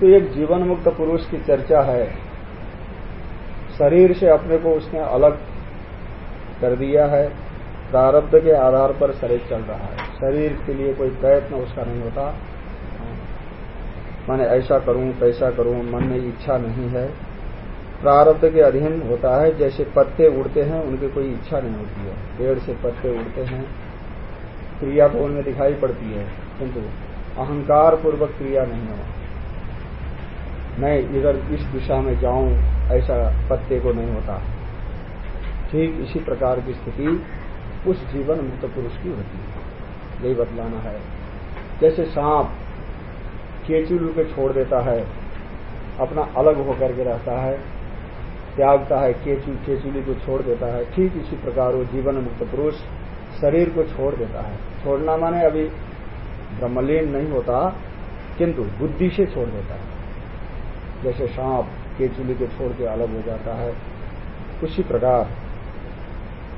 तो एक जीवन मुक्त पुरुष की चर्चा है। शरीर से अपने को उसने अलग कर दिया है। प्रारब्ध के आधार पर शरीर चल रहा है। शरीर के लिए कोई प्रयत्न उसका नहीं होता। मैंने ऐसा करूँ कैसा करूँ, मन में इच्छा नहीं है। प्रारब्ध के अधीन होता है। जैसे पत्ते उड़ते हैं, उनकी कोई इच्छा नहीं होती है। पेड़ से पत्ते उड़ते हैं। क्रिया तो उनमें दिखाई पड़ती है। किंतु अहंकार पूर्वक क्रिया नहीं हो। मैं इधर इस दिशा में जाऊँ, ऐसा पत्ते को नहीं होता। ठीक इसी प्रकार की स्थिति उस जीवन मुक्त पुरुष की होती है। यही बतलाना है। जैसे सांप केचुल के छोड़ देता है, अपना अलग होकर के रहता है, त्यागता है, केचु, केचुली को छोड़ देता है, ठीक इसी प्रकार वो जीवन मुक्त पुरुष शरीर को छोड़ देता है। छोड़ना माने अभी ब्रह्मलीन नहीं होता, किंतु बुद्धि से छोड़ देता है। जैसे सांप केचुली को छोड़ के अलग हो जाता है। उसी प्रकार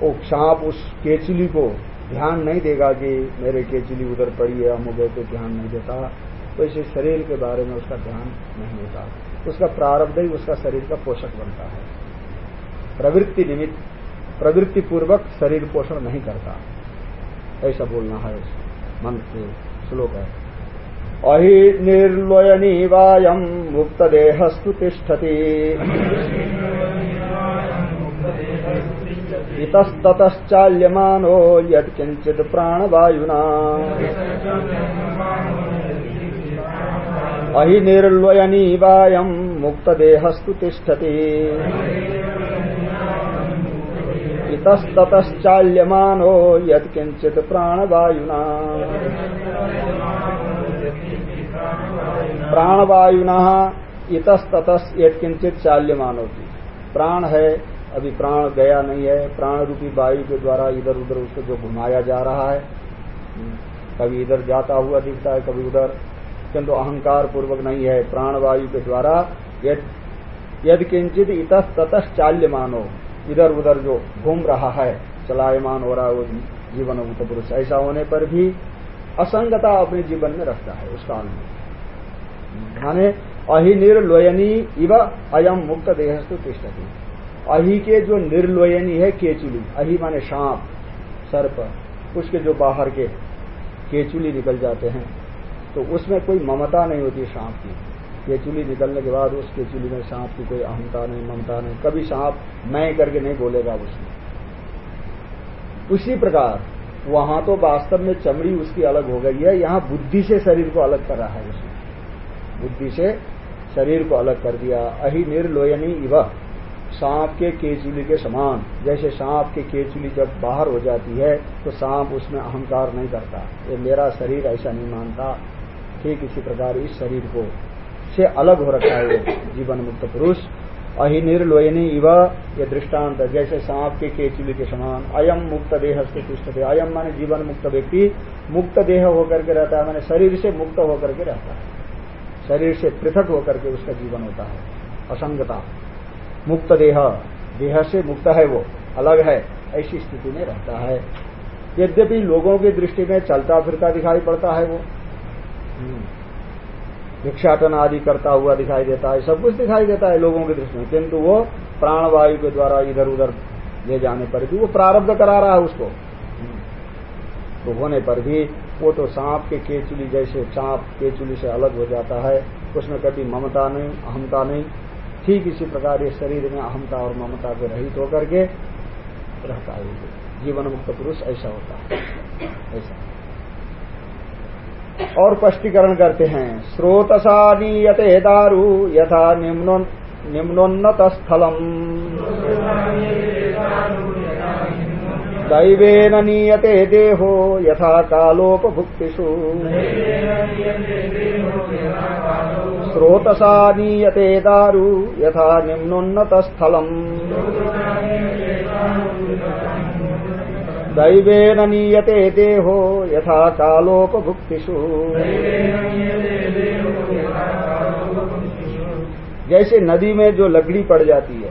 वो सांप उस केचुली को ध्यान नहीं देगा कि मेरे केचुली उधर पड़ी है, अमुक को ध्यान नहीं देता। तो इसे शरीर के बारे में उसका ध्यान नहीं होता। उसका प्रारब्ध ही उसका शरीर का पोषक बनता है। प्रवृत्ति निमित्त प्रवृत्ति पूर्वक शरीर पोषण नहीं करता। ऐसा बोलना है मन मंत्र श्लोक है अहि निर्लोयनीवायम् मुक्तदेहस्तु तिष्ठति इतस्ततश्चाल्यमानो यत्किञ्चित् प्राणवायुना। अहि निर्लोयनीवायम् मुक्तदेहस्तु तिष्ठति इतस्ततश्चाल्यमानो यत्किञ्चित् प्राणवायुना। प्राणवायुना इतस ततस यत्किंचित चाल्यमान होती प्राण है, अभी प्राण गया नहीं है। प्राण रूपी वायु के द्वारा इधर उधर उसको जो घुमाया जा रहा है, कभी इधर जाता हुआ दिखता है, कभी उधर। किंतु अहंकार पूर्वक नहीं है। प्राण वायु के द्वारा यद किंचित इतस ततस चाल्यमान हो इधर उधर जो घूम रहा है, चलायमान हो रहा है वो जीवन पुरुष। ऐसा होने पर भी असंगता अपने जीवन में रखता है उस काल में। माने अहि निर्लोयनी इव अयम मुक्त देहस्तु तिष्ठती। अहि के जो निर्लोयनी है, केचुली। अहि माने सांप सर्प, उसके जो बाहर के केचुली निकल जाते हैं तो उसमें कोई ममता नहीं होती सांप की। केचुली निकलने के बाद उस केचुली में सांप की कोई अहमता नहीं, ममता नहीं। कभी सांप मैं करके नहीं बोलेगा उसमें। उसी प्रकार वहाँ तो वास्तव में चमड़ी उसकी अलग हो गई है। यहाँ बुद्धि से शरीर को अलग कर रहा है उसने। बुद्धि से शरीर को अलग कर दिया। अहि निर्लोयनी इव। सांप के केचुली के समान। जैसे सांप के केचुली जब बाहर हो जाती है तो सांप उसमें अहंकार नहीं करता। ये मेरा शरीर ऐसा नहीं मानता ठीक इसी प्रकार इस शरीर को से अलग हो रखा है जीवन मुक्त पुरुष। अहि निर्लोयनी इव ये दृष्टांत जैसे सांप के केचुली के समान। अयम मुक्त देह से तिष्ट अयम माने जीवन मुक्त व्यक्ति। मुक्त देह होकर के रहता है, माने शरीर से मुक्त होकर के रहता है। शरीर से पृथक होकर के उसका जीवन होता है। असंगता। मुक्त देह। देह से मुक्त है वो। अलग है। ऐसी स्थिति में रहता है। यद्यपि लोगों की दृष्टि में चलता फिरता दिखाई पड़ता है वो। हम्म। भिक्षाटन आदि करता हुआ दिखाई देता है, सब कुछ दिखाई देता है लोगों की दृष्टि में। किंतु वो प्राणवायु के द्वारा इधर उधर ले जाने पर भी वो प्रारब्ध करा रहा है उसको। तो होने पर भी वो तो सांप के केचुली जैसे, सांप केचुली से अलग हो जाता है, उसमें कभी ममता नहीं अहमता नहीं। ठीक इसी प्रकार ये शरीर में अहमता और ममता के रहित होकर के रहता है। जीवन मुक्त पुरुष ऐसा होता है। ऐसा। और स्पष्टीकरण करते हैं। स्रोतसा नीयते दारू यथा निम्नोन्नत स्थलम दैवेन नीयते देहो यथा कालोपभुक्तिषु। स्रोतसा नीयते दारु यथा निम्नोन्नतस्थलम्। दैवेन नीयते देहो यथा कालोपभुक्तिषु जैसे नदी में जो लकड़ी पड़ जाती है,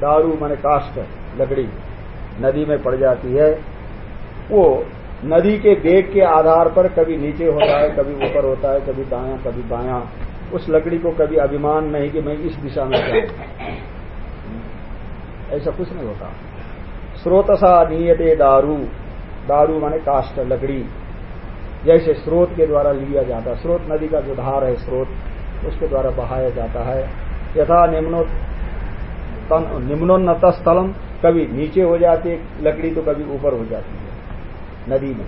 दारू माने काष्ट लकड़ी नदी में पड़ जाती है, वो नदी के वेग के आधार पर कभी नीचे होता है, कभी ऊपर होता है, कभी दाया, कभी बाया। उस लकड़ी को कभी अभिमान नहीं कि मैं इस दिशा में जाऊँ। ऐसा कुछ नहीं होता। स्रोतसा नियते दारू। दारू माने काष्ट लकड़ी। जैसे स्रोत के द्वारा लिया जाता है। स्रोत नदी का जो धार है, स्रोत, उसके द्वारा बहाया जाता है। यथा निम्नो निम्नोन्नत स्थलम कभी नीचे हो जाती है लकड़ी तो कभी ऊपर हो जाती है, नदी में।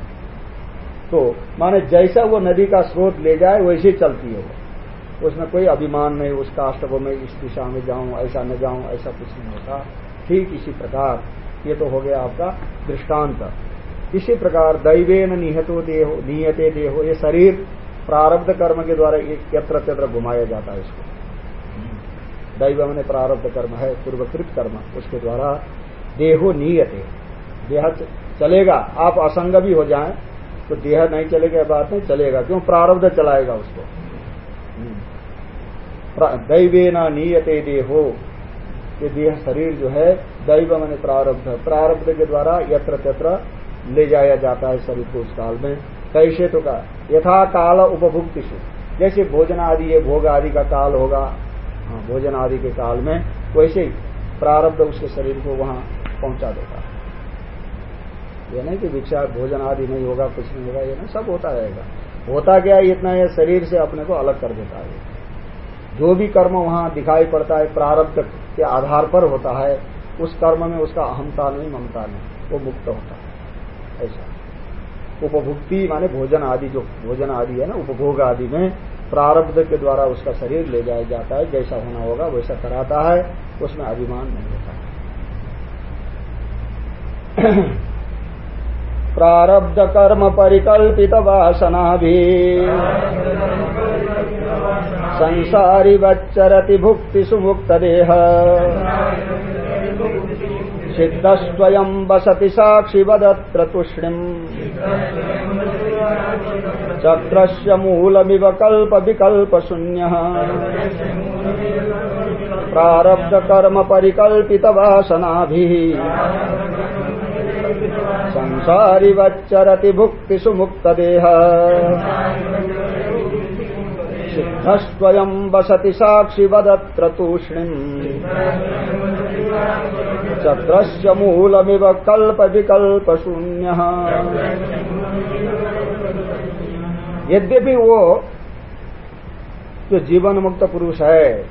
तो माने जैसा वो नदी का स्रोत ले जाए, वैसे चलती है वो। उसमें कोई अभिमान नहीं, उस काष्ट को मैं इस दिशा में जाऊँ, ऐसा न जाऊँ, ऐसा कुछ नहीं होता। ठीक इसी प्रकार। ये तो हो गया आपका दृष्टांत। इसी प्रकार दैवेन निहतो देहो, नियते देहो, ये शरीर प्रारब्ध कर्म के द्वारा यत्र तत्र घुमाया जाता है इसको। दैव मैंने प्रारब्ध कर्म है, पूर्वकृत कर्म, उसके द्वारा देहो नियते। देह चलेगा, आप असंग भी हो जाए तो देह नहीं चलेगा बात नहीं, चलेगा। क्यों? प्रारब्ध चलाएगा उसको। दैवे न नियते देहो ये देह शरीर जो है दैव मैंने प्रारब्ध प्रारब्ध के द्वारा यत्र तत्र ले जाया जाता है शरीर को उस काल में। कैसे तो का यथा काल उपभुक्ति से जैसे भोजन आदि ये भोग आदि का काल होगा हाँ, भोजन आदि के काल में वैसे ही प्रारब्ध उसके शरीर को वहाँ पहुँचा है। ये नहीं कि भिक्षा भोजन आदि नहीं होगा कुछ नहीं होगा ये नहीं सब होता रहेगा। होता क्या इतना ये शरीर से अपने को अलग कर देता है। जो भी कर्म वहाँ दिखाई पड़ता है, प्रारब्ध के आधार पर होता है, उस कर्म में उसका अहमता नहीं, ममता नहीं, वो मुक्त होता है। ऐसा। उपभुक्ति माने भोजन आदि जो, भोजन आदि है ना, उपभोग आदि में प्रारब्ध के द्वारा उसका शरीर ले जाया जाता है, जैसा होना होगा वैसा कराता है, उसमें अभिमान नहीं होता। प्रारब्ध कर्म परिकल्पित वासना भी संसारी वच्चरति भुक्ति सुमुक्त देह सिद्धस्वयं वसति साक्षि वदत्र तूष्णिम् चक्रस्य मूलमिव कल्प विकल्प सुमुक्त देह सिद्धस्वयं वसति साक्षि वदत्र तूष्णिम्। चक्रस्य मूलमिव कल्प विकल्प शून्य यद्यपि वो जो जीवन मुक्त पुरुष है,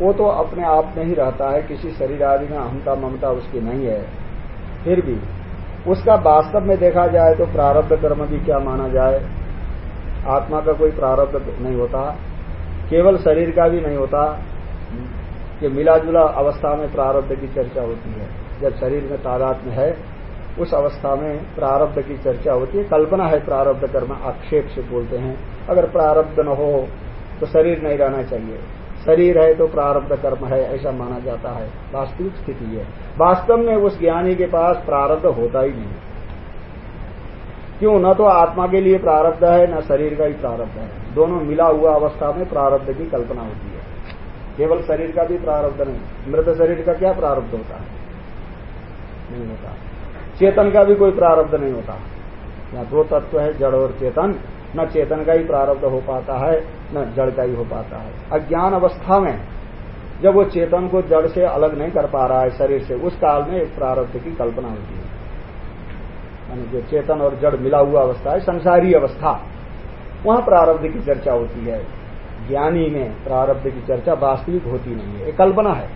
वो तो अपने आप में ही रहता है, किसी शरीर आदि में अहमता ममता उसकी नहीं है। फिर भी उसका वास्तव में देखा जाए तो प्रारब्ध कर्म भी क्या माना जाए? आत्मा का कोई प्रारब्ध नहीं होता, केवल शरीर का भी नहीं होता कि मिला जुला अवस्था में प्रारब्ध की चर्चा होती है। जब शरीर में तादाद में है, उस अवस्था में प्रारब्ध की चर्चा होती है। कल्पना है प्रारब्ध कर्म आक्षेप से बोलते हैं। अगर प्रारब्ध न हो तो शरीर नहीं रहना चाहिए। शरीर है तो प्रारब्ध कर्म है, ऐसा माना जाता है। वास्तविक स्थिति है। वास्तव में उस ज्ञानी के पास प्रारब्ध होता ही नहीं। क्यों? न तो आत्मा के लिए प्रारब्ध है, न शरीर का ही प्रारब्ध है। दोनों मिला हुआ अवस्था में प्रारब्ध की कल्पना होती है। केवल शरीर का भी प्रारब्ध नहीं, मृत शरीर का क्या प्रारब्ध होता है? नहीं होता। चेतन का भी कोई प्रारब्ध नहीं होता। यहाँ दो तत्व है, जड़ और चेतन। न चेतन का ही प्रारब्ध हो पाता है, न जड़ का ही हो पाता है। अज्ञान अवस्था में जब वो चेतन को जड़ से अलग नहीं कर पा रहा है शरीर से, उस काल में एक प्रारब्ध की कल्पना होती है। यानी जो चेतन और जड़ मिला हुआ अवस्था है, संसारी अवस्था, वहाँ प्रारब्ध की चर्चा होती है। ज्ञानी में प्रारब्ध की चर्चा वास्तविक होती नहीं है, एक कल्पना है।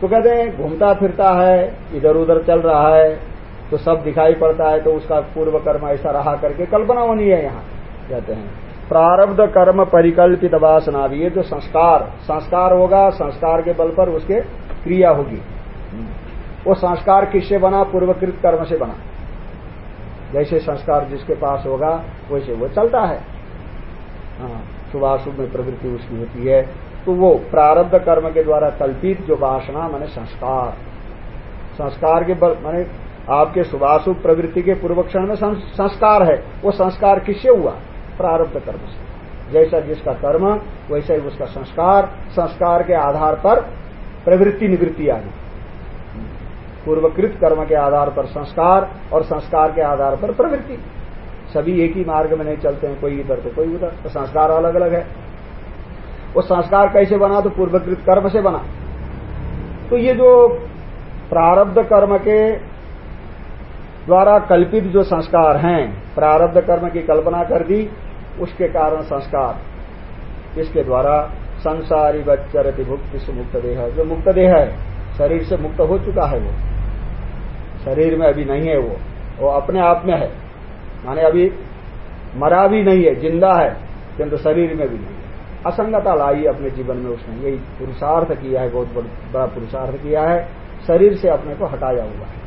तो कहते हैं, घूमता फिरता है इधर उधर चल रहा है तो सब दिखाई पड़ता है तो उसका पूर्व कर्म ऐसा रहा करके कल्पना होनी है यहाँ कहते हैं। प्रारब्ध कर्म परिकल्पित वासना भी ये जो संस्कार संस्कार होगा संस्कार के बल पर उसके क्रिया होगी। वो संस्कार किससे बना? पूर्वकृत कर्म से बना। जैसे संस्कार जिसके पास होगा वैसे वो चलता है। हाँ, शुभाशुभ में प्रवृत्ति उसकी होती है। तो वो प्रारब्ध कर्म के द्वारा कल्पित जो वासना माने संस्कार। संस्कार के बल माने आपके शुभाशुभ प्रवृत्ति के पूर्व क्षण में संस्कार है। वो संस्कार किससे हुआ? प्रारब्ध कर्म से। जैसा जिसका कर्म, वैसा ही उसका संस्कार। संस्कार के आधार पर प्रवृत्ति निवृत्ति आदि पूर्वकृत कर्म के आधार पर संस्कार और संस्कार के आधार पर प्रवृत्ति। सभी एक ही मार्ग में नहीं चलते हैं, कोई इधर तो कोई उधर। तो संस्कार अलग अलग है। वो संस्कार कैसे बना? तो पूर्वकृत कर्म से बना। तो ये जो प्रारब्ध कर्म के द्वारा कल्पित जो संस्कार हैं, प्रारब्ध कर्म की कल्पना कर दी, उसके कारण संस्कार। इसके द्वारा संसारी बच्चरति भुक्ति से मुक्त देह, जो मुक्त देह है, शरीर से मुक्त हो चुका है वो। शरीर में अभी नहीं है वो वो अपने आप में है। माने अभी मरा भी नहीं है, ज़िंदा है, किंतु शरीर में भी नहीं है। असंगता लाई अपने जीवन में उसने, यही पुरुषार्थ किया है, बहुत बड़ा पुरुषार्थ किया है, शरीर से अपने को हटाया हुआ है।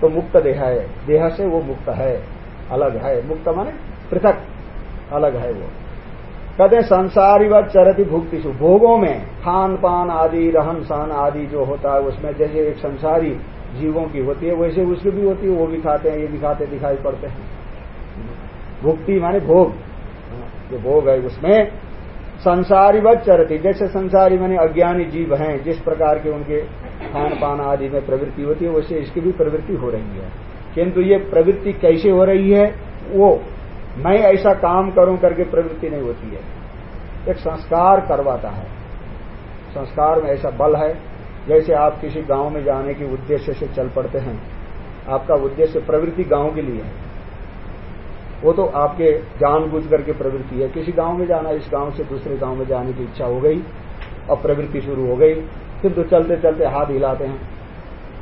तो मुक्त देह है। देह से वो मुक्त है। अलग है। मुक्त माने पृथक। अलग है वो। कहते संसारी व चरती भुक्ति भोगों में खान, पान आदि, रहन सहन आदि जो होता है, उसमें जैसे एक संसारी जीवों की होती है, वैसे उसकी भी होती है। वो भी खाते हैं, ये भी खाते दिखाई पड़ते हैं। भुक्ति माने भोग। जो भोग है उसमें संसारी व चरती। जैसे संसारी माने अज्ञानी जीव हैं, जिस प्रकार के उनके खान पान आदि में प्रवृत्ति होती है वैसे इसकी भी प्रवृत्ति हो रही है। किंतु ये प्रवृत्ति कैसे हो रही है, वो मैं ऐसा काम करूँ करके प्रवृत्ति नहीं होती है। एक संस्कार करवाता है। संस्कार में ऐसा बल है, जैसे आप किसी गाँव में जाने के उद्देश्य से चल पड़ते हैं, आपका उद्देश्य प्रवृत्ति गाँव के लिए है। वो तो आपके जानबूझ करके प्रवृत्ति है। किसी गाँव में जाना, इस गाँव से दूसरे गाँव में जाने की इच्छा हो गई और प्रवृत्ति शुरू हो गई फिर तो चलते चलते हाथ हिलाते हैं।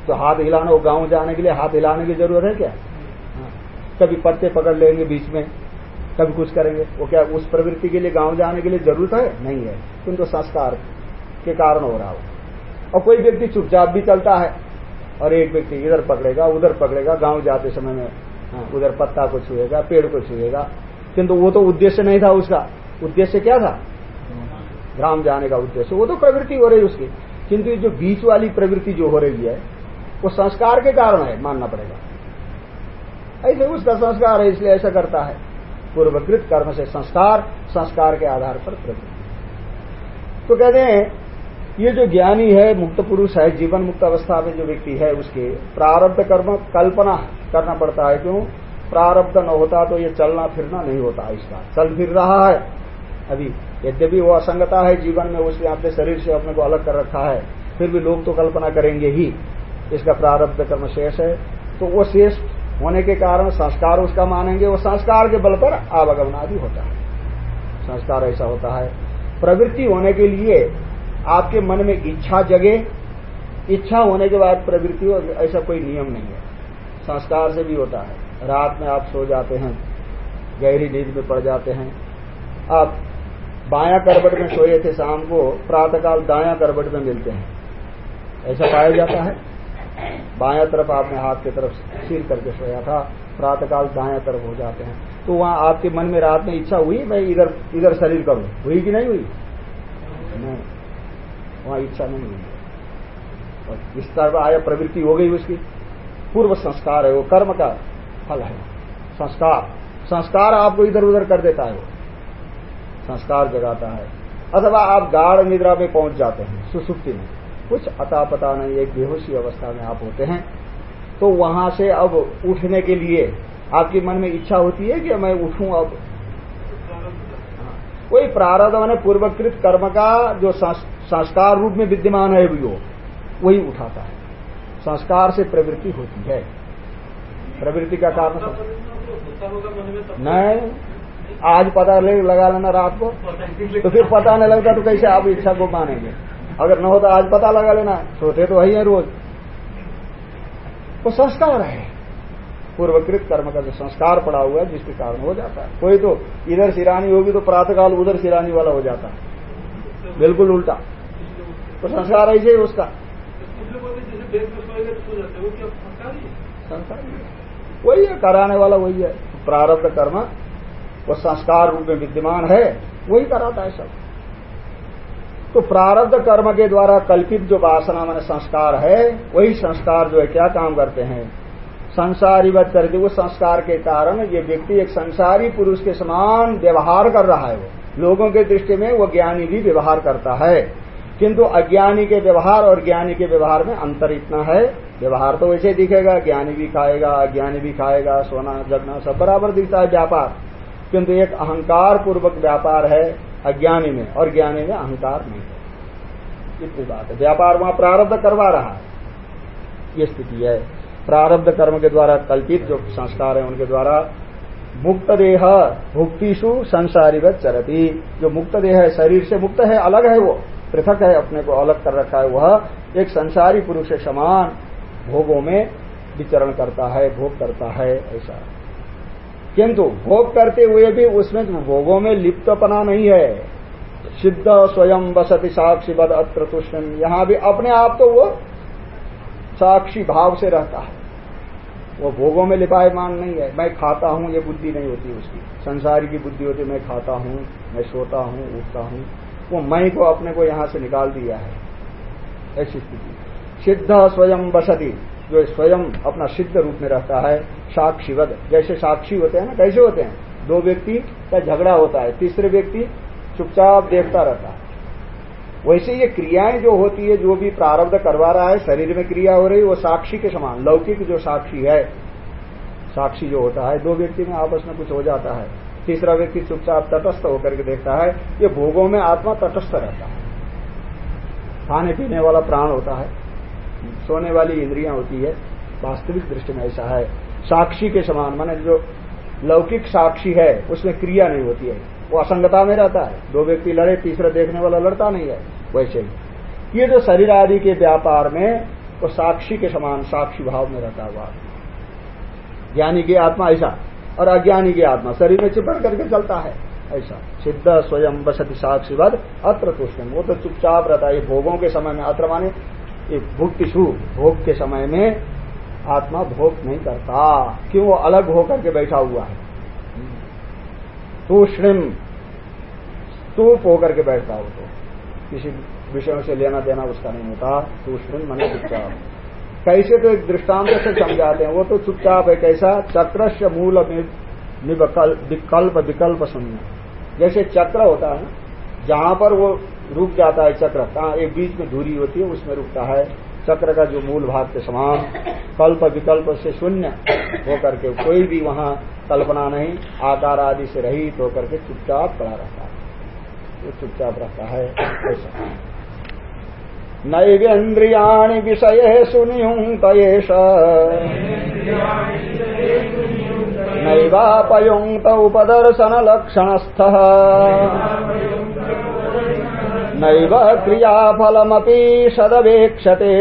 तो हाथ हिलाना वो गाँव जाने के लिए हाथ हिलाने की ज़रूरत है क्या? हाँ। कभी पत्ते पकड़ लेंगे बीच में कभी कुछ करेंगे। वो क्या उस प्रवृत्ति के लिए गाँव जाने के लिए ज़रूरत है? नहीं है। किंतु संस्कार के कारण हो रहा हो। और कोई व्यक्ति चुपचाप भी चलता है और एक व्यक्ति इधर पकड़ेगा उधर पकड़ेगा गाँव जाते समय में हाँ, उधर पत्ता को छुएगा पेड़ को छुएगा। किंतु वो तो उद्देश्य नहीं था उसका। उद्देश्य क्या था? ग्राम जाने। का उद्देश्य। वो तो प्रवृत्ति हो रही उसकी। किंतु जो बीच वाली प्रवृत्ति जो हो रही है, वो संस्कार के कारण है, मानना पड़ेगा। ऐसे उसका संस्कार है, इसलिए ऐसा करता है। पूर्वकृत कर्म से संस्कार संस्कार के आधार पर प्रवृत्ति। तो कहते हैं, ये जो ज्ञानी है, मुक्त पुरुष है, जीवन मुक्त अवस्था में जो व्यक्ति है, उसके प्रारब्ध कर्म, कल्पना करना पड़ता है। क्यों? प्रारब्ध न होता तो ये चलना फिरना नहीं होता, इसका चल फिर रहा है। अभी यद्यपि वो असंगता है जीवन में, उसने अपने शरीर से अपने को अलग कर रखा है, फिर भी लोग तो कल्पना करेंगे ही। इसका प्रारब्ध कर्म शेष है। तो वो शेष होने के कारण संस्कार उसका मानेंगे, वो संस्कार के बल पर आवागमन आदि होता है। संस्कार ऐसा होता है। प्रवृत्ति होने के लिए आपके मन में इच्छा जगे। इच्छा होने के बाद प्रवृत्ति हो ऐसा कोई नियम नहीं है। संस्कार से भी होता है। रात में आप सो जाते हैं, गहरी नींद में पड़ जाते हैं। आप बाया करबट में सोए थे शाम को, प्रातःकाल दाया करबट में मिलते हैं। ऐसा पाया जाता है? बाया तरफ़ आपने हाथ की तरफ़ सिर करके सोया था, प्रातःकाल दाया तरफ़ हो जाते हैं। तो वहाँ आपके मन में रात में इच्छा हुई, मैं इधर इधर शरीर करूँ? हुई कि नहीं हुई? नहीं। वहाँ इच्छा नहीं हुई। और इस तरह आया, प्रवृत्ति हो गई उसकी। पूर्व संस्कार है वो, कर्म का फल है। संस्कार। संस्कार आपको इधर उधर कर देता है वो। संस्कार जगाता है। अथवा आप गाढ़ निद्रा में पहुँच जाते हैं सुसुप्ति में। कुछ अता पता नहीं एक बेहोशी अवस्था में आप होते हैं। तो वहाँ से अब उठने के लिए आपके मन में इच्छा होती है कि मैं उठूं अब? कोई प्रारब्ध मैंने पूर्वकृत कर्म का जो संस्कार रूप में विद्यमान है वो वही उठाता है। संस्कार से प्रवृत्ति होती है। प्रवृत्ति का कारण नहीं। आज पता लगा लेना रात को। तो फिर पता नहीं लगता तो कैसे आप इच्छा को मानेंगे? अगर न हो तो आज पता लगा लेना। सोते तो वही है रोज। वो तो संस्कार है। पूर्वकृत कर्म का जो संस्कार पड़ा हुआ है, जिसके कारण हो जाता है। कोई तो इधर सिरानी होगी तो प्रातःकाल उधर सिरानी वाला हो जाता है। बिल्कुल उल्टा। तो संस्कार ऐसे ही उसका। संस्कार वही है, कराने वाला वही है। प्रारब्ध कर्म वो संस्कार रूप में विद्यमान है, वही कराता है सब। तो प्रारब्ध कर्म के द्वारा कल्पित जो वासना मैंने संस्कार है, वही संस्कार जो है, क्या काम करते हैं? संसारी करके, वो संस्कार के कारण ये व्यक्ति एक संसारी पुरुष के समान व्यवहार कर रहा है वो। लोगों के दृष्टि में वो ज्ञानी भी व्यवहार करता है। किंतु अज्ञानी के व्यवहार और ज्ञानी के व्यवहार में अंतर इतना है, व्यवहार तो वैसे दिखेगा, ज्ञानी भी खाएगा, अज्ञानी भी खाएगा, सोना, जगना सब बराबर दिखता है, व्यापार। किंतु एक अहंकार पूर्वक व्यापार है अज्ञानी में, और ज्ञानी में अहंकार नहीं है। इतनी बात है। व्यापार वहाँ प्रारब्ध करवा रहा है। ये स्थिति है। प्रारब्ध कर्म के द्वारा कल्पित जो संस्कार है, उनके द्वारा मुक्त देह भुक्तिशु संसारीवत चरती। जो मुक्त देह है, शरीर से मुक्त है, अलग है वो, पृथक है, अपने को अलग कर रखा है वह, एक संसारी पुरुष समान भोगों में विचरण करता है, भोग करता है, ऐसा। किंतु भोग करते हुए भी उसमें भोगों में लिप्तपना नहीं है। सिद्ध स्वयं बसति साक्षी बद अत्र तुष्ण। यहाँ भी अपने आप तो वो साक्षी भाव से रहता है। वो भोगों में लिपायमान नहीं है। मैं खाता हूँ, ये बुद्धि नहीं होती उसकी। संसार की बुद्धि होती मैं खाता हूँ, मैं सोता हूँ, उठता हूँ। वो मैं को अपने को यहाँ से निकाल दिया है। ऐसी स्थिति। सिद्ध स्वयं बसती। जो स्वयं अपना सिद्ध रूप में रहता है, साक्षीवद। जैसे साक्षी होते हैं ना, कैसे होते हैं? दो व्यक्ति का झगड़ा होता है, तीसरे व्यक्ति चुपचाप देखता रहता है। वैसे ये क्रियाएँ जो होती है, जो भी प्रारब्ध करवा रहा है, शरीर में क्रिया हो रही वो साक्षी के समान, लौकिक जो साक्षी है, साक्षी जो होता है, दो व्यक्ति में आपस में कुछ हो जाता है। तीसरा व्यक्ति चुपचाप तटस्थ होकर के देखता है, ये भोगों में आत्मा तटस्थ रहता है। खाने पीने वाला प्राण होता है। सोने वाली इंद्रियाँ होती है, वास्तविक दृष्टि में ऐसा है। साक्षी के समान, माने जो लौकिक साक्षी है, उसमें क्रिया नहीं होती है। वो असंगता में रहता है। दो व्यक्ति लड़े, तीसरा देखने वाला लड़ता नहीं है। वैसे ही। ये जो शरीर आदि के व्यापार में, वो साक्षी के समान, साक्षी भाव में रहता हुआ। ज्ञानी की आत्मा ऐसा, और अज्ञानी की आत्मा, शरीर में चिपट करके चलता है। ऐसा। सिद्ध, स्वयं, बसति साक्षीवद अत्र तुष्ण वो तो चुपचाप रहता है। भोगों के समय में अत्र माने भुक्तिशु भोग के समय में आत्मा भोग नहीं करता। क्यों? वो अलग होकर के बैठा हुआ है। तूष्णिम स्तूप होकर के बैठता हो तो। किसी विषयों से लेना देना उसका नहीं होता। तूष्णिम मन चुपचाप। कैसे तो एक दृष्टांत से समझाते हैं। वो तो चुपचाप है। कैसा? चक्र से मूल विकल्प विकल्प शून्य। जैसे चक्र होता है जहाँ पर वो रुक जाता है चक्र। कहा एक बीच में धूरी होती है, उसमें रुकता है। चक्र का जो मूल भाग के समान, कल्प विकल्प से शून्य होकर के कोई भी वहाँ कल्पना नहीं, आकार आदि से रहित होकर के चुपचाप पड़ा रहता है। वो चुपचाप रहता है, ऐसा। नैवेन्द्रियाणि विषय सुनियुक्त नैवापयुक्त उपदर्शन लक्षणस्थ नैव क्रियाफलमपि सदवेक्षते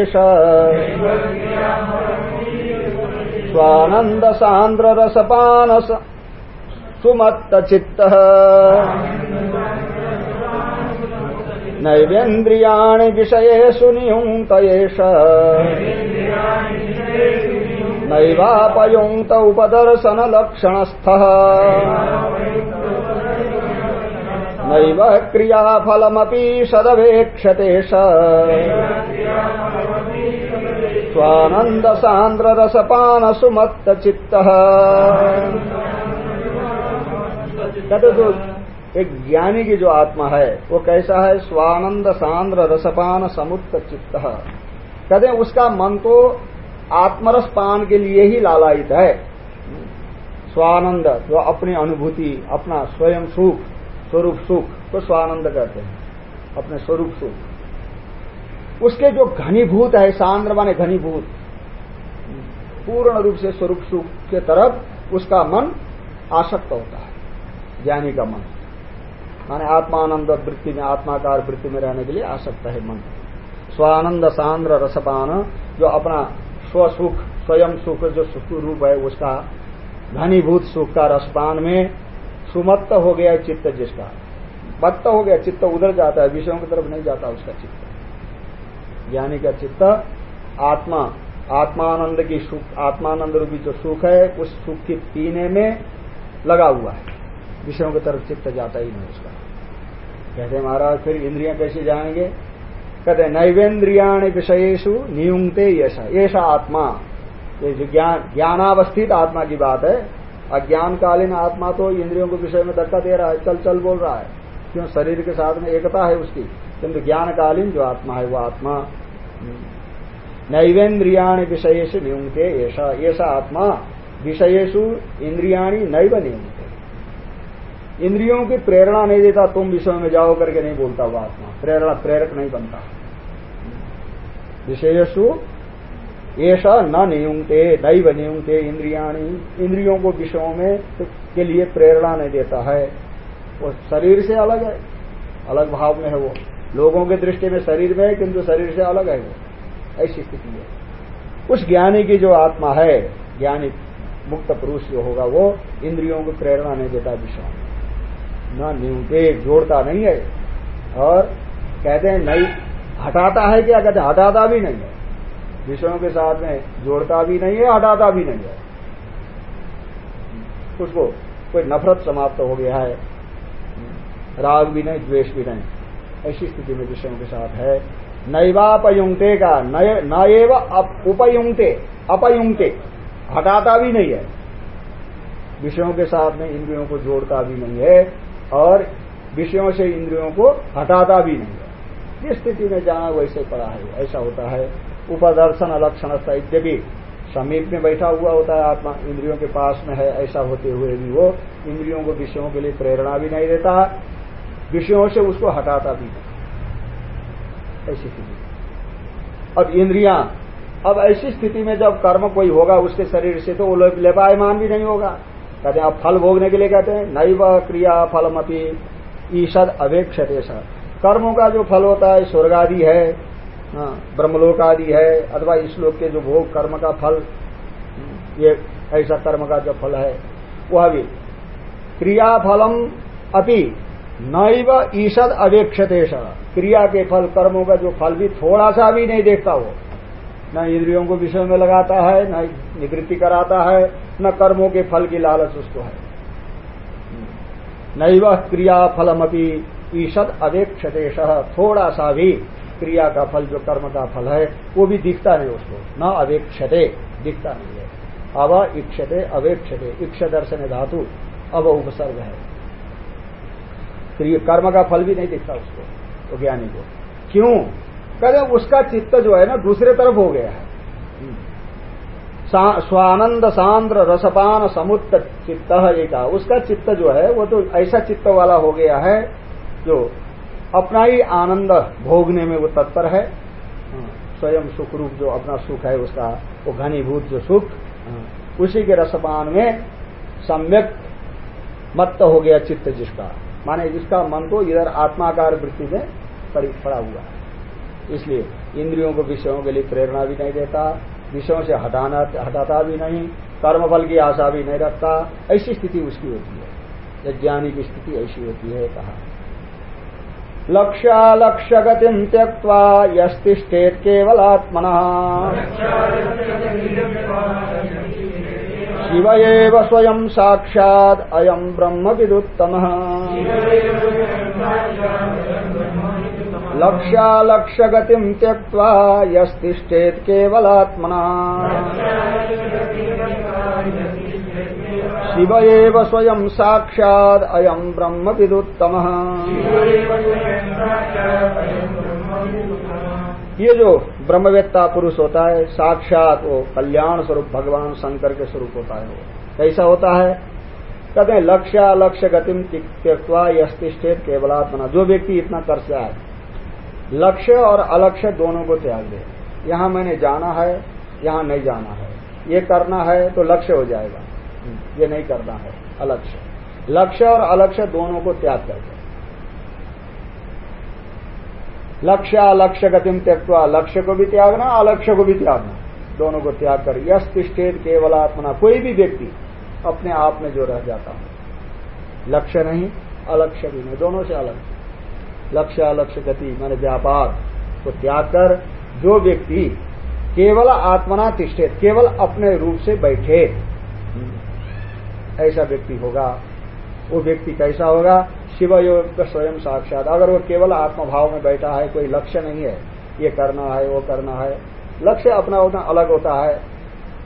स्वानन्दसान्द्ररसपानस सुमत्तचित्तः। नैवेन्द्रियाणि विषयेषु नियुङ्क्त एष नैवापयुङ्क्त उपदर्शनलक्षणस्थः। नैव क्रियाफलमपि सदवेक्षते स्वानन्दसान्द्ररसपानसुमत्तचित्तः। कहते तो एक ज्ञानी की जो आत्मा है, वो कैसा है? स्वानंद सांद्र रसपान समुत्त चित्त कहते उसका मन तो आत्मरस पान के लिए ही लालायित है। स्वानंद जो अपनी अनुभूति, अपना स्वयं सुख स्वरूप सुख को स्वानंद कहते हैं, अपने स्वरूप सुख। उसके जो घनीभूत है, सांद्र माने घनीभूत, पूर्ण रूप से स्वरूप सुख के तरफ़ उसका मन आसक्त होता है, ज्ञानी का मन। माने आत्मानंद वृत्ति में, आत्माकार वृत्ति में रहने के लिए आसक्त है मन। स्वानंद, सांद्र, रसपान, जो अपना स्वसुख, स्वयं सुख, जो सुख रूप है, उसका घनीभूत सुख का रसपान में सुमत्त हो गया चित्त जिसका। मत्त हो गया चित्त, उधर जाता है, विषयों की तरफ़ नहीं जाता उसका चित्त। ज्ञानी का चित्त? आत्मा। आत्मानंद की सुख, आत्मानंद रूपी जो सुख है, उस सुख की पीने में लगा हुआ है। विषयों की तरफ़ चित्त जाता ही नहीं उसका। कहते महाराज, फिर इंद्रियाँ कैसे जाएँगे? कहते नैवेन्द्रियाण विषयेशु नियुंगते यशा ऐसा आत्मा। ये जो ज्ञान, ज्ञानावस्थित आत्मा की बात है अज्ञानकालीन आत्मा तो इंद्रियों के विषय में धक्का दे रहा है, चल चल बोल रहा है। क्यों? शरीर के साथ में एकता है उसकी। किंतु ज्ञानकालीन जो आत्मा है, वो आत्मा नैवेन्द्रियाणी विषय से नियुंगते ऐसा ऐसा आत्मा विषयेशु इंद्रियाणी नैव नियुंगते इंद्रियों की प्रेरणा नहीं देता, तुम विषय में जाओ करके नहीं बोलता हुआ आत्मा। प्रेरणा, प्रेरक नहीं बनता। विषयसु ऐसा न नियुंगते दैव नियुंगते इंद्रियाणी, इंद्रियों को विषयों में के लिए प्रेरणा नहीं देता है। वो शरीर से अलग है, अलग भाव में है वो। लोगों के दृष्टि में शरीर में है, किंतु शरीर से अलग है वो। ऐसी स्थिति है। उस ज्ञानी की जो आत्मा है, ज्ञानी मुक्त पुरुष जो होगा, वो इंद्रियों को प्रेरणा नहीं देता विषय न न्यूते जोड़ता नहीं है। और कहते हैं, नहीं, हटाता है क्या? कहते हैं, हटाता भी नहीं है। विषयों के साथ में जोड़ता भी नहीं है, हटाता भी नहीं है। उसको कोई नफरत समाप्त हो गया है, राग भी नहीं, द्वेष भी नहीं, ऐसी स्थिति में विषयों के साथ है। नैवापयुंगते का न उपयुंगते अपयुंगते हटाता भी नहीं है। विषयों के साथ में इंद्रियों को जोड़ता भी नहीं है और विषयों से इंद्रियों को हटाता भी नहीं है। जिस स्थिति में जाना वैसे पड़ा है, ऐसा होता है। उपदर्शन अलक्षण भी समीप में बैठा हुआ होता है आत्मा इंद्रियों के पास में है ऐसा होते हुए भी वो इंद्रियों को विषयों के लिए प्रेरणा भी नहीं देता विषयों से उसको हटाता भी नहीं। ऐसी स्थिति। अब इंद्रिया अब ऐसी स्थिति में जब कर्म कोई होगा उसके शरीर से तो वो लेपायमान भी नहीं होगा। कहते हैं आप फल भोगने के लिए कहते हैं नई क्रिया फलमपी ईषद अवेक्षते कर्मों का जो फल होता है स्वर्ग आदि हाँ, ब्रह्मलोक आदि है, अथवा इस लोक के जो भोग, कर्म का फल, ये ऐसा कर्म का जो फल है, वह भी। क्रियाफलम अपि नैव ईषद अवेक्षते क्रिया के फल, कर्मों का जो फल भी थोड़ा सा भी नहीं देखता वो। न इंद्रियों को विषय में लगाता है, न निवृत्ति कराता है, न कर्मों के फल की लालच उसको है। नैव क्रिया फलमपी ईषद अवेक्षते थोड़ा सा भी। क्रिया का फल, जो कर्म का फल है, वो भी दिखता नहीं उसको। न अवेक्षते, दिखता नहीं है। अव इक्षते, अवेक्षते, इक्ष दर्शन धातु अब उपसर्ग है। कर्म का फल भी नहीं दिखता उसको तो ज्ञानी को। क्यों? कहते उसका चित्त जो है ना, दूसरे तरफ़ हो गया है। स्वानंद सांद्र रसपान समुत्त चित्त एक। उसका चित्त जो है, वो तो ऐसा चित्त वाला हो गया है, जो अपना ही आनंद भोगने में वो तत्पर है। हाँ, स्वयं सुख रूप जो अपना सुख है उसका वो घनीभूत जो सुख उसी के रसपान में सम्यक मत्त हो गया चित्त जिसका। माने जिसका मन तो इधर आत्माकार वृत्ति में पड़ा हुआ है। इसलिए इंद्रियों को विषयों के लिए प्रेरणा भी नहीं देता विषयों से हटाना हटाता भी नहीं कर्मफल की आशा भी नहीं रखता। ऐसी स्थिति उसकी होती है। ज्ञानी की स्थिति ऐसी होती है कहा। लक्ष्यालक्ष्यगतिम् त्यक्त्वा यस्तिष्ठेत् केवलात्मनः। शिव एव स्वयं साक्षात् अयम् ब्रह्मविदुत्तमः। लक्ष्यालक्ष्यगतिम् त्यक्त्वा यस्तिष्ठेत् केवलात्मनः। शिव एव स्वयं साक्षाद अयम ब्रह्म विदुत्तम ये जो ब्रह्मवेत्ता पुरुष होता है, साक्षात वो कल्याण स्वरूप भगवान शंकर के स्वरूप होता है वो। कैसा होता है? कहते हैं, लक्ष्य लक्ष्य गतिम त्यक्वा यस्तिष्ठेत केवलात्मना। जो व्यक्ति इतना कर है, लक्ष्य और अलक्ष्य दोनों को त्याग दे। यहाँ मैंने जाना है, यहाँ नहीं जाना है। ये करना है तो लक्ष्य हो जाएगा। ये नहीं करना है। अलक्ष्य। लक्ष्य और अलक्ष्य दोनों को त्याग करके लक्ष्य, अलक्ष्य गतिम त्यक्वा लक्ष्य को भी त्यागना, अलक्ष्य को भी त्यागना। दोनों को त्याग कर यश तिष्ठेत केवल आत्मना कोई भी व्यक्ति अपने आप में जो रह जाता है। लक्ष्य नहीं, अलक्ष्य भी नहीं। दोनों से अलग। लक्ष्य, अलक्ष्य गति, मैंने व्यापार को त्याग कर जो व्यक्ति केवल आत्मना तिष्ठित केवल अपने रूप से बैठे ऐसा व्यक्ति होगा, वो व्यक्ति कैसा होगा? शिव योग का स्वयं साक्षात। अगर वो केवल आत्मभाव में बैठा है, कोई लक्ष्य नहीं है, ये करना है, वो करना है, लक्ष्य अपना होता अलग होता है।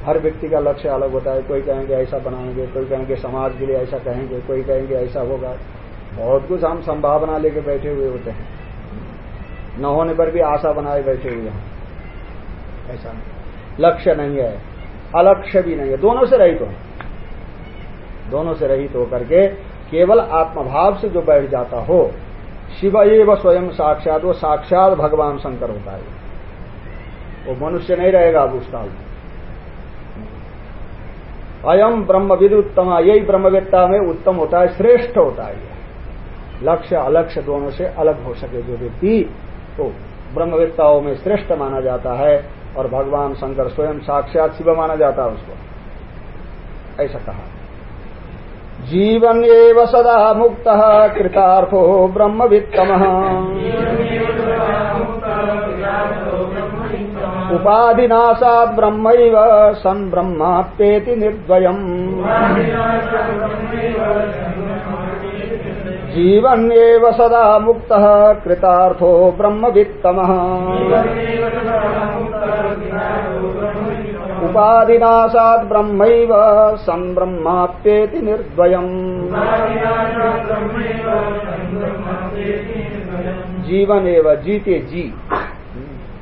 हर व्यक्ति का लक्ष्य अलग होता है। कोई कहेंगे ऐसा बनाएँगे, कोई कहेंगे समाज के लिए ऐसा कहेंगे, कोई कहेंगे ऐसा होगा। बहुत कुछ हम संभावना लेके बैठे हुए होते हैं। न होने पर भी आशा बनाए बैठे हुए हैं। ऐसा लक्ष्य नहीं है। अलक्ष्य भी नहीं है। दोनों से रहित हो। दोनों से रहित होकर के केवल आत्मभाव से जो बैठ जाता हो, शिव एव स्वयं साक्षात, वो साक्षात भगवान शंकर होता है। वो मनुष्य नहीं रहेगा अब उस काल में। अयम ब्रह्म उत्तम यही ब्रह्मविद्ता में उत्तम होता है, श्रेष्ठ होता है लक्ष्य, अलक्ष्य दोनों से अलग हो सके जो व्यक्ति तो ब्रह्मवेत्ताओं में श्रेष्ठ माना जाता है और भगवान शंकर स्वयं साक्षात शिव माना जाता है उसको। ऐसा कहा। जीवन एव सदा मुक्त, कृतार्थो ब्रह्मवित्तम। उपाधिनाशाद ब्रह्म सन् ब्रह्माप्येति निर्द्वयम्। जीवन एव सदा मुक्त, कृतार्थो ब्रह्मवित्तम। उपाधिनाशाद ब्रह्म सन् ब्रह्माप्येति निर्द्वयम्। जीवन एव जीते जी।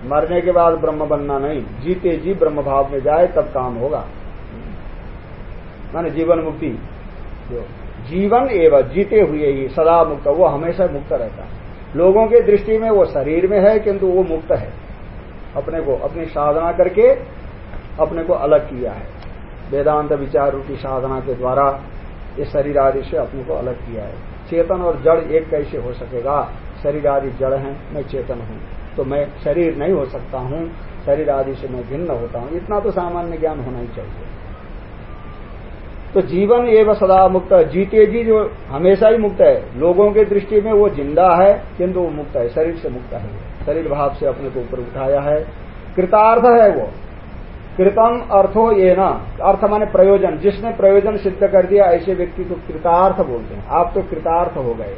मरने के बाद ब्रह्म बनना नहीं। जीते जी ब्रह्म भाव में जाए, तब काम होगा। माने जीवन मुक्ति। जो जीवन एवं जीते हुए ही सदा मुक्त, वो हमेशा मुक्त रहता है। लोगों के दृष्टि में वो शरीर में है, किंतु वो मुक्त है। अपने को, अपनी साधना करके अपने को अलग किया है। वेदांत विचार रूपी साधना के द्वारा इस शरीर आदि से अपने को अलग किया है। चेतन और जड़ एक कैसे हो सकेगा? शरीर आदि जड़ है, मैं चेतन हूँ। तो मैं शरीर नहीं हो सकता हूँ, शरीर आदि से मैं भिन्न होता हूँ। इतना तो सामान्य ज्ञान होना ही चाहिए। तो जीवन एवं सदा मुक्त जीते जी जो हमेशा ही मुक्त है। लोगों के दृष्टि में वो ज़िंदा है, किंतु वो मुक्त है। शरीर से मुक्त है शरीर भाव से अपने को ऊपर उठाया है। कृतार्थ है वो। कृतम अर्थो ये न अर्थ माने प्रयोजन। जिसने प्रयोजन सिद्ध कर दिया, ऐसे व्यक्ति को कृतार्थ बोलते हैं। आप तो कृतार्थ हो गए।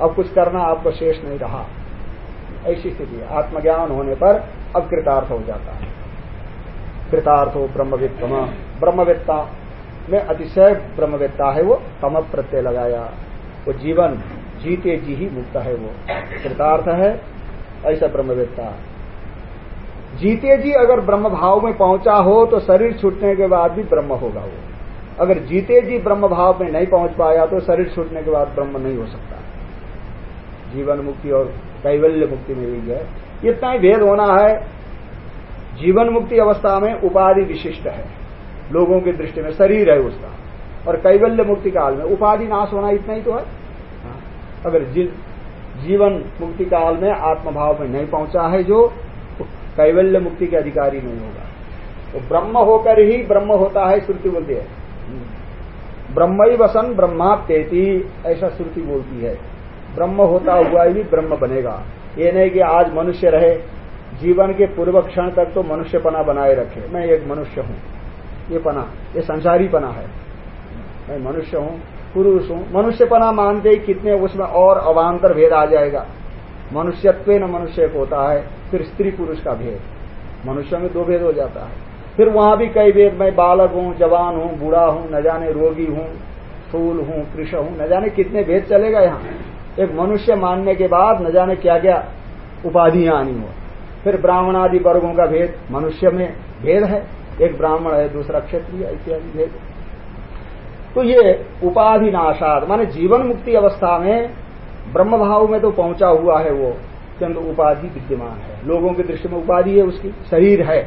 अब कुछ करना आपको शेष नहीं रहा। ऐसी स्थिति आत्मज्ञान होने पर अब कृतार्थ हो जाता है। कृतार्थ हो ब्रह्मवित्तम। ब्रह्मवेत्ता में अतिशय ब्रह्मवेत्ता है वो। तम प्रत्यय लगाया। वो जीवन, जीते जी ही मुक्त है वो। कृतार्थ है, ऐसा ब्रह्मवेत्ता। जीते जी अगर ब्रह्म भाव में पहुँचा हो तो शरीर छूटने के बाद भी ब्रह्म होगा वो। अगर जीते जी ब्रह्म भाव में नहीं पहुँच पाया तो शरीर छूटने के बाद ब्रह्म नहीं हो सकता। जीवन मुक्ति और कैवल्य मुक्ति में हुई है। इतना ही भेद होना है। जीवन मुक्ति अवस्था में उपाधि विशिष्ट है। लोगों की दृष्टि में शरीर है उसका। और कैवल्य मुक्ति काल में उपाधि नाश होना इतना ही तो है। हाँ। अगर जीवन मुक्ति काल में आत्मभाव में नहीं पहुँचा है जो कैवल्य मुक्ति के अधिकारी नहीं होगा। तो ब्रह्म होकर ही ब्रह्म होता है, श्रुति बोलती है। ब्रह्म ही वसन ब्रह्माप्येति ऐसा श्रुति बोलती है। ब्रह्म होता हुआ ही ब्रह्म बनेगा। ये नहीं कि आज मनुष्य रहे, जीवन के पूर्व क्षण तक तो मनुष्यपना बनाए रखे। मैं एक मनुष्य हूँ। ये पना, ये संसारी पना है। मैं मनुष्य हूँ, पुरुष हूँ। मनुष्यपना मानते ही कितने उसमें और अवान्तर भेद आ जाएगा। मनुष्यत्व न मनुष्य होता है, फिर स्त्री पुरुष का भेद। मनुष्य में दो भेद हो जाता है। फिर वहाँ भी कई भेद, मैं बालक हूँ, जवान हूँ, बूढ़ा हूँ, न जाने रोगी हूँ, फूल हूँ, कृष हूँ, न जाने कितने भेद चलेगा यहाँ। एक मनुष्य मानने के बाद न जाने क्या क्या उपाधियाँ आनी हो। फिर ब्राह्मण आदि वर्गों का भेद, मनुष्य में भेद है। एक ब्राह्मण है, दूसरा क्षत्रिय इत्यादि भेद। तो ये उपाधि नाशाद, माने जीवन मुक्ति अवस्था में ब्रह्म भाव में तो पहुँचा हुआ है वो किंतु उपाधि विद्यमान है। लोगों की दृष्टि में उपाधि है उसकी शरीर है।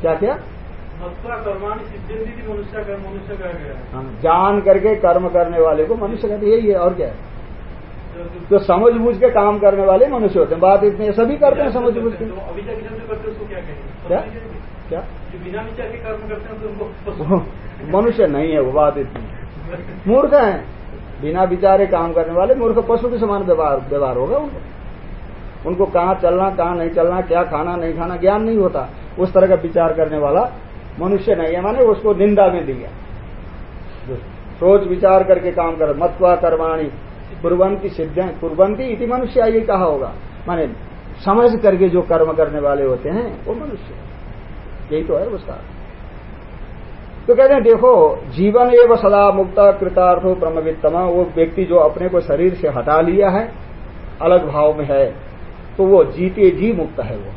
क्या क्या? हाँ, जान करके कर्म करने वाले को मनुष्य कहते यही है और क्या है? जो समझ बूझ के काम करने वाले मनुष्य होते हैं। बात इतनी सभी करते हैं समझ बूझ के क्या क्या? बिना विचार के कर्म करते हैं मनुष्य नहीं है, वो बात इतनी मूर्ख है। बिना विचारे काम करने वाले मूर्ख पशु के समान व्यवहार होगा उनको। उनको कहाँ चलना, कहाँ नहीं चलना, क्या खाना, नहीं खाना, ज्ञान नहीं होता। उस तरह का विचार करने वाला मनुष्य नहीं है। माने उसको निंदा में दिया। सोच विचार करके काम कर। मत्वा कर्माणी। कुरबंती सिद्ध कुरबंती इति मनुष्य ये कहा होगा। माने समझ करके जो कर्म करने वाले होते हैं, वो मनुष्य यही तो है उसका। तो कहते हैं, देखो, जीवन एवं सदा मुक्त कृतार्थो ब्रह्मवित्तमा, वो व्यक्ति जो अपने को शरीर से हटा लिया है, अलग भाव में है तो वो जीते जी मुक्त है वो।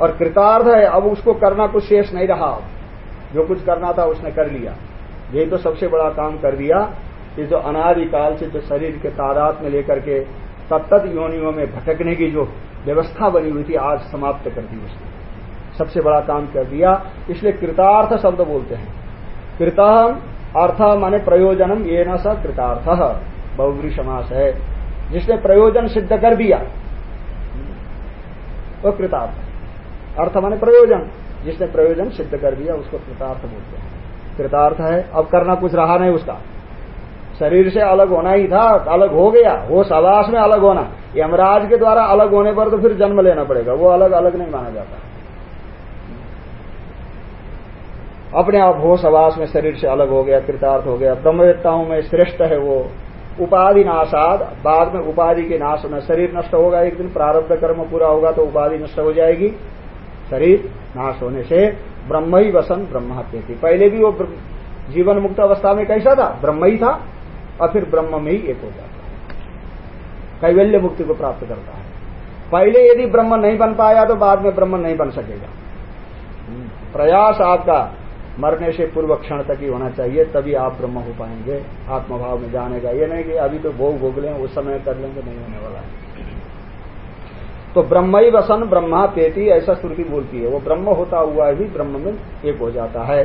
और कृतार्थ है, अब उसको करना कुछ शेष नहीं रहा। जो कुछ करना था उसने कर लिया। यही तो सबसे बड़ा काम कर दिया कि जो अनादिकाल से जो शरीर के तादाद में लेकर के तत्त योनियों में भटकने की जो व्यवस्था बनी हुई थी, आज समाप्त कर दी उसने। सबसे बड़ा काम कर दिया। इसलिए कृतार्थ शब्द बोलते हैं। कृतम अर्थ माने प्रयोजनम, ये न स कृतार्थ। बहुग्री समास है। जिसने प्रयोजन सिद्ध कर दिया, वो तो कृतार्थ अर्थ माने प्रयोजन। जिसने प्रयोजन सिद्ध कर दिया, उसको कृतार्थ बोलते हैं। कृतार्थ है, अब करना कुछ रहा नहीं उसका। शरीर से अलग होना ही था, अलग हो गया। वो सवास में अलग होना। यमराज के द्वारा अलग होने पर तो फिर जन्म लेना पड़ेगा। वो अलग अलग नहीं माना जाता। अपने आप होश आवास में शरीर से अलग हो गया, कृतार्थ हो गया। ब्रह्मवेत्ताओं में श्रेष्ठ है वो। उपाधि नाशाद, बाद में उपाधि के नाश में शरीर नष्ट होगा, एक दिन प्रारब्ध कर्म पूरा होगा तो उपाधि नष्ट हो जाएगी। शरीर नाश होने से ब्रह्म ही वसन ब्रह्म थी पहले भी वो जीवन मुक्त अवस्था में कैसा था? ब्रह्म ही था, और फिर ब्रह्म में ही एक हो जाता है। कैवल्य मुक्ति को प्राप्त करता है। पहले यदि ब्रह्म नहीं बन पाया तो बाद में ब्रह्म नहीं बन सकेगा। प्रयास आपका मरने से पूर्व क्षण तक ही होना चाहिए, तभी आप ब्रह्म हो पाएँगे। आत्मभाव में जाने का ये नहीं कि अभी तो भोग भोग लें उस समय कर लेंगे, नहीं होने वाला है। तो ब्रह्म ही वसन ब्रह्मा पेटी ऐसा श्रुति बोलती है। वो ब्रह्म होता हुआ भी ब्रह्म में एक हो जाता है।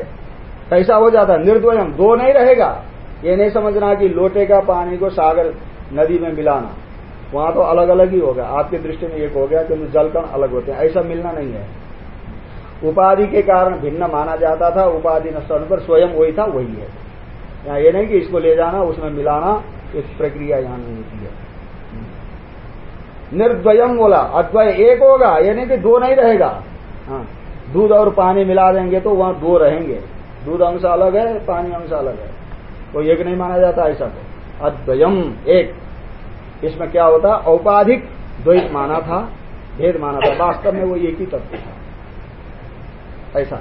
कैसा हो जाता है? निर्द्वयम। दो नहीं रहेगा। ये नहीं समझना कि लोटे का पानी को सागर नदी में मिलाना। वहाँ तो अलग अलग ही होगा। आपकी दृष्टि में एक हो गया क्योंकि जलकण अलग होते हैं। ऐसा मिलना नहीं है। उपाधि के कारण भिन्न माना जाता था, उपाधि नष्ट होने पर स्वयं वही था, वही है। यहाँ ये नहीं कि इसको ले जाना, उसमें मिलाना एक प्रक्रिया यहाँ नहीं होती है। निर्द्वयम बोला, अद्वय एक होगा, ये नहीं कि दो नहीं रहेगा। हाँ दूध और पानी मिला देंगे तो वहाँ दो रहेंगे। दूध अंश अलग है, पानी अंश अलग है। तो एक नहीं माना जाता ऐसा तो। अद्वयम एक। इसमें क्या होता, औपाधिक द्वैत माना था, भेद माना था। वास्तव में वो एक ही तत्व था। ऐसा।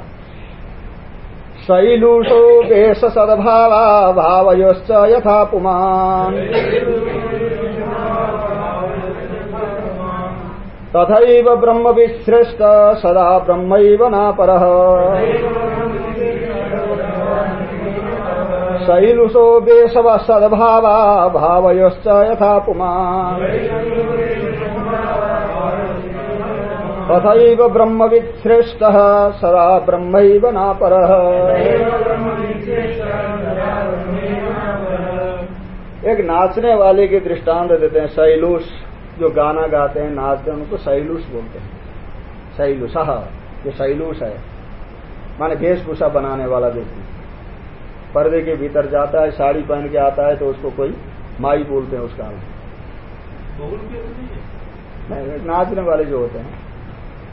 शैलूषो वेश सद्भावा भावयोश्च यथा पुमान। तथैव ब्रह्म विश्रेष्ट सदा ब्रह्मैव नापरः। शैलुषो वेशव सद्भावा भावयोश्च यथा पुमान। तथैव ब्रह्मवित् श्रेष्ठः सदा ब्रह्मैव नापरः। एक नाचने वाले के दृष्टांत देते हैं शैलूष जो गाना गाते हैं नाचते हैं उनको शैलूष बोलते हैं। शैलुष जो शैलुष है। माने वेशभूषा बनाने वाला व्यक्ति। पर्दे के भीतर जाता है साड़ी पहन के आता है तो उसको कोई माई बोलते हैं उसका। नहीं नाचने वाले जो होते हैं।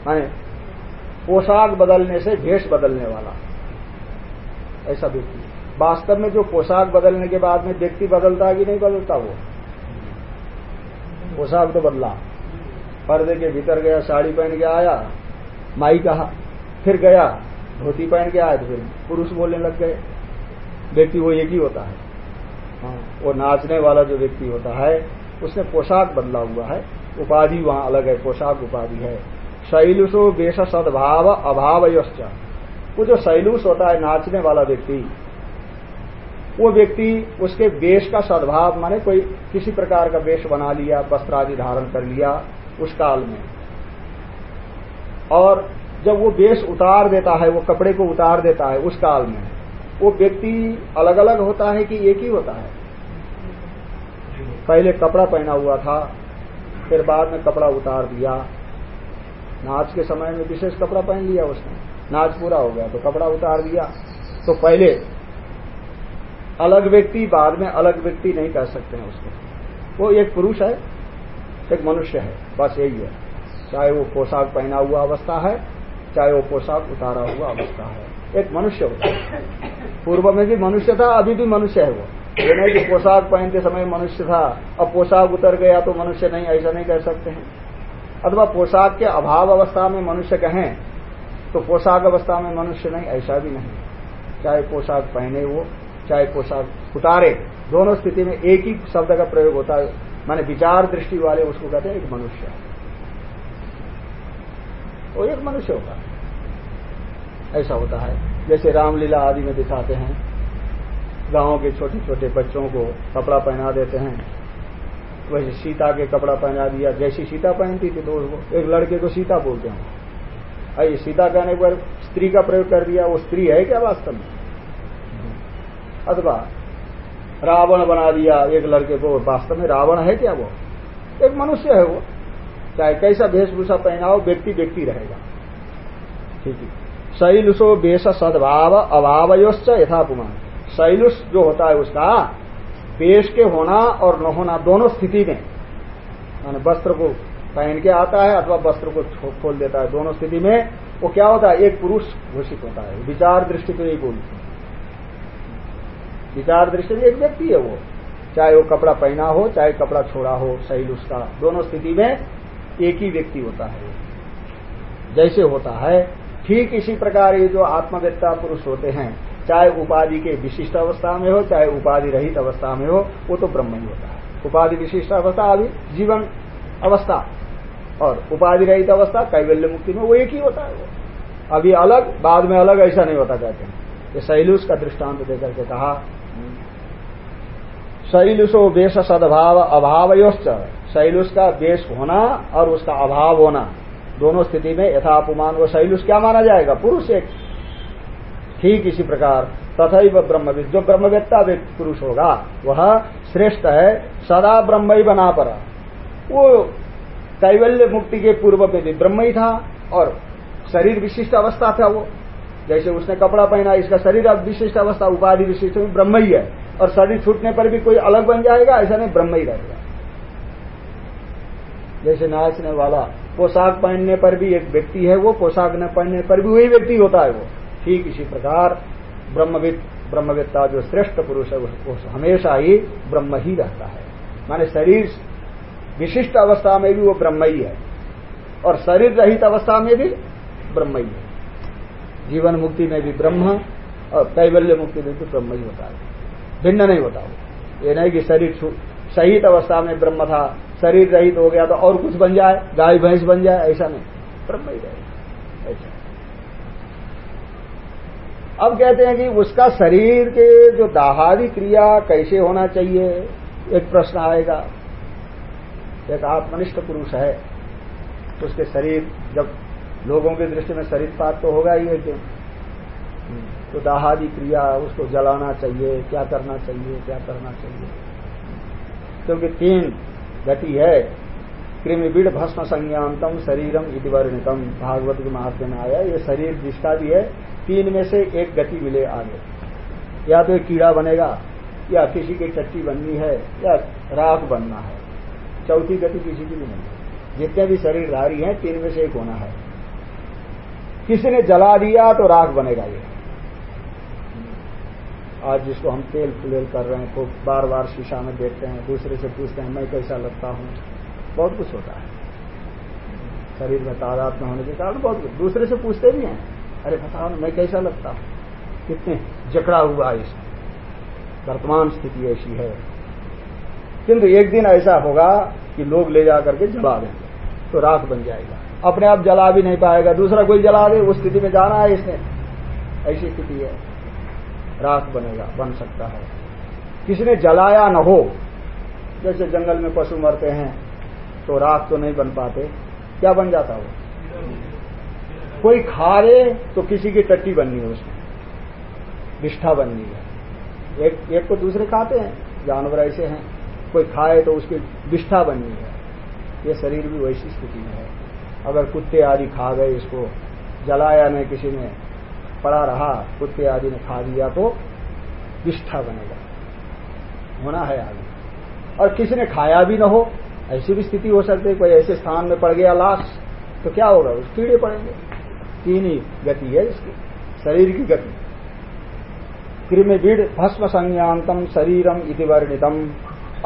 माने पोशाक बदलने से भेष बदलने वाला। ऐसा व्यक्ति। वास्तव में जो पोशाक बदलने के बाद में व्यक्ति बदलता है कि नहीं बदलता वो? पोशाक तो बदला। पर्दे के भीतर गया साड़ी पहन के आया माई कहा फिर गया धोती पहन के आया तो फिर पुरुष बोलने लग गए। व्यक्ति वो एक ही होता है। हाँ, वो नाचने वाला जो व्यक्ति होता है उसने पोशाक बदला हुआ है। उपाधि वहाँ अलग है पोशाक उपाधि है। शैलुषो वेश सद्भाव अभाव वो जो शैलुष होता है, नाचने वाला व्यक्ति, वो व्यक्ति उसके वेश का सद्भाव, माने कोई किसी प्रकार का वेश बना लिया, वस्त्र आदि धारण कर लिया, उस काल में। और जब वो वेश उतार देता है, वो कपड़े को उतार देता है, उस काल में, वो व्यक्ति अलग अलग होता है कि एक ही होता है? पहले कपड़ा पहना हुआ था, फिर बाद में कपड़ा उतार दिया नाच के समय में विशेष कपड़ा पहन लिया उसने। नाच पूरा हो गया तो कपड़ा उतार दिया। तो पहले अलग व्यक्ति, बाद में अलग व्यक्ति नहीं कह सकते हैं उसको। वो एक पुरुष है, एक मनुष्य है, बस यही है। चाहे वो पोशाक पहना हुआ अवस्था है, चाहे वो पोशाक उतारा हुआ अवस्था है। एक मनुष्य होता है। पूर्व में भी मनुष्य था, अभी भी मनुष्य है वो। ये नहीं कि पोशाक पहनते समय मनुष्य था, अब पोशाक उतर गया तो मनुष्य नहीं, ऐसा नहीं कह सकते हैं। अथवा पोशाक के अभाव अवस्था में मनुष्य कहें तो पोशाक अवस्था में मनुष्य नहीं, ऐसा भी नहीं। चाहे पोशाक पहने वो, चाहे पोशाक उतारे, दोनों स्थिति में एक ही शब्द का प्रयोग होता है। माने विचार दृष्टि वाले उसको कहते हैं एक मनुष्य। वो एक मनुष्य होता है। ऐसा होता है। जैसे रामलीला आदि में दिखाते हैं, गाँव के छोटे छोटे बच्चों को कपड़ा पहना देते हैं वैसे सीता के कपड़ा पहना दिया, जैसी सीता पहनती थी तो एक लड़के को सीता बोलते हैं। अरे सीता कहने पर स्त्री का प्रयोग कर दिया, वो स्त्री है क्या वास्तव में? अथवा रावण बना दिया, एक लड़के को, वास्तव में रावण है क्या वो? एक मनुष्य है वो। चाहे कैसा वेशभूषा पहनाओ, व्यक्ति व्यक्ति रहेगा। ठीक है। शैलुषो वेश सद्भाव, अभावयोश्च यथापुमान। शैलुष जो होता है उसका वेश के होना और न होना, दोनों स्थिति में। वस्त्र को पहन के आता है अथवा वस्त्र को खोल देता है, दोनों स्थिति में वो क्या होता है, एक पुरुष घोषित होता है। विचार दृष्टि तो यही बोलती है विचार दृष्टि एक व्यक्ति है वो। चाहे वो कपड़ा पहना हो, चाहे कपड़ा छोड़ा हो सही उसका, दोनों स्थिति में एक ही व्यक्ति होता है। जैसे होता है, ठीक इसी प्रकार ये जो आत्मवेत्ता पुरुष होते हैं चाहे उपाधि के विशिष्ट अवस्था में हो, चाहे उपाधि रहित अवस्था में हो, वो तो ब्रह्म ही होता है। उपाधि विशिष्ट अवस्था अभी जीवन अवस्था और उपाधि रहित अवस्था, कैवल्य मुक्ति में वो एक ही होता है अभी अलग, बाद में अलग, ऐसा नहीं होता कहते हैं ये शैलुष का दृष्टांत देकर के कहा, शैलुषो वेश सद्भाव अभावयोश्च। शैलुष का वेश होना और उसका अभाव होना, दोनों स्थिति में यथापुमान वो शैलुष क्या माना जाएगा? पुरुष एक ठीक इसी प्रकार तथा ब्रह्मविद। जो ब्रह्मवेत्ता पुरुष होगा, वह श्रेष्ठ है, सदा ब्रह्म ही बना पर वो कैवल्य मुक्ति के पूर्व में भी ब्रह्म ही था, और शरीर विशिष्ट अवस्था था वो। जैसे उसने कपड़ा पहना, इसका शरीर विशिष्ट अवस्था, उपाधि विशिष्ट में ब्रह्म ही है और शरीर छूटने पर भी कोई अलग बन जाएगा, ऐसा नहीं ब्रह्म ही रहेगा। जैसे नाचने वाला, पोशाक पहनने पर भी एक व्यक्ति है वो, पोशाक न पहनने पर भी वही व्यक्ति होता है वो। ठीक इसी प्रकार ब्रह्मविद ब्रह्मविद्ता जो श्रेष्ठ पुरुष है वो हमेशा ही ब्रह्म ही रहता है। माने शरीर विशिष्ट अवस्था में भी वो ब्रह्म ही है और शरीर रहित अवस्था में भी ब्रह्म ही है। जीवन मुक्ति में भी ब्रह्म और कैवल्य मुक्ति में भी ब्रह्म ही होता है। भिन्न नहीं होता वो। ये नहीं कि शरीर शहीद अवस्था में ब्रह्म था, शरीर रहित हो गया तो और कुछ बन जाए, गाय, भैंस बन जाए, ऐसा नहीं। ब्रह्म ही रहेगा। ऐसा। अब कहते हैं कि उसका शरीर के जो दाहादी क्रिया कैसे होना चाहिए? एक प्रश्न आएगा। एक आत्मनिष्ठ पुरुष है तो उसके शरीर जब लोगों की दृष्टि में शरीर पात तो होगा ही है तो दाहादी क्रिया, उसको जलाना चाहिए, क्या करना चाहिए, क्या करना चाहिए? क्योंकि तीन गति है कृमिबीड़ भस्म संज्ञातम शरीरम इति वर्णितम। भागवत के महात्म में आया ये शरीर जिसका भी है, तीन में से एक गति मिले आगे। या तो कीड़ा बनेगा, या किसी की टट्टी बननी है, या राख बनना है। चौथी गति किसी की भी नहीं है। जितने भी शरीर शरीरधारी हैं, तीन में से एक होना है। किसी ने जला दिया तो राख बनेगा ये। आज जिसको हम तेल फुलेल कर रहे हैं खूब बार बार शीशा में देखते हैं, दूसरे से पूछते हैं, मैं कैसा लगता हूँ? बहुत कुछ होता है। शरीर में तादाद में होने के कारण बहुत कुछ। दूसरे से पूछते भी हैं, अरे बताओ मैं कैसा लगता हूँ? कितने जकड़ा हुआ इसमें वर्तमान स्थिति ऐसी है। किंतु एक दिन ऐसा होगा कि लोग ले जा करके जला देंगे तो राख बन जाएगा। अपने आप जला भी नहीं पाएगा, दूसरा कोई जला दे, उस स्थिति में जाना है इसने। ऐसी स्थिति है। राख बनेगा, बन सकता है। किसी ने जलाया न हो, जैसे जंगल में पशु मरते हैं तो राख तो नहीं बन पाते। क्या बन जाता वो? कोई खा ले तो किसी की टट्टी बननी है उसमें। निष्ठा बननी है। एक एक को दूसरे खाते हैं, जानवर ऐसे हैं। कोई खाए तो उसकी विष्ठा बननी है। ये शरीर भी वैसी स्थिति में है। अगर कुत्ते आदि खा गए इसको, जलाया नहीं किसी ने, पड़ा रहा, कुत्ते आदि ने खा दिया तो विष्ठा बनेगा। होना है आगे। और किसी ने खाया भी ना हो ऐसी भी स्थिति हो सकती है, कोई ऐसे स्थान में पड़ गया लाश तो क्या होगा? उस कीड़े पड़ेंगे। तीन ही गति है इसकी, शरीर की गति। कृमिबीड भस्म संज्ञातम शरीरम इति वर्णितम।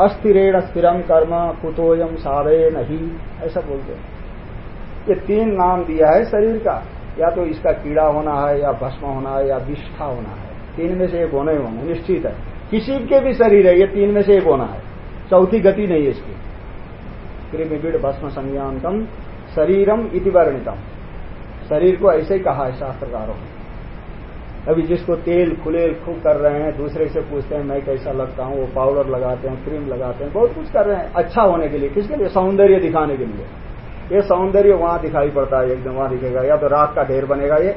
अस्थिरेण स्थिरम कर्म कुतोयम सावे नहीं ऐसा बोलते हैं। ये तीन नाम दिया है शरीर का। या तो इसका कीड़ा होना है, या भस्म होना है, या विष्ठा होना है। तीन में से एक होना ही निश्चित है। किसी के भी शरीर है, ये तीन में से एक होना है। चौथी गति नहीं है इसकी। कृमिबीड भस्म संज्ञातम शरीरम इति वर्णितम। शरीर को ऐसे ही कहा है शास्त्रकारों। ने अभी जिसको तेल, खुलेल खूब कर रहे हैं, दूसरे से पूछते हैं, मैं कैसा लगता हूँ, वो पाउडर लगाते हैं क्रीम लगाते हैं, बहुत कुछ कर रहे हैं। अच्छा होने के लिए, किसके लिए? सौंदर्य दिखाने के लिए। ये सौंदर्य वहाँ दिखाई पड़ता है, एकदम वहाँ दिखेगा। या तो रात का ढेर बनेगा ये,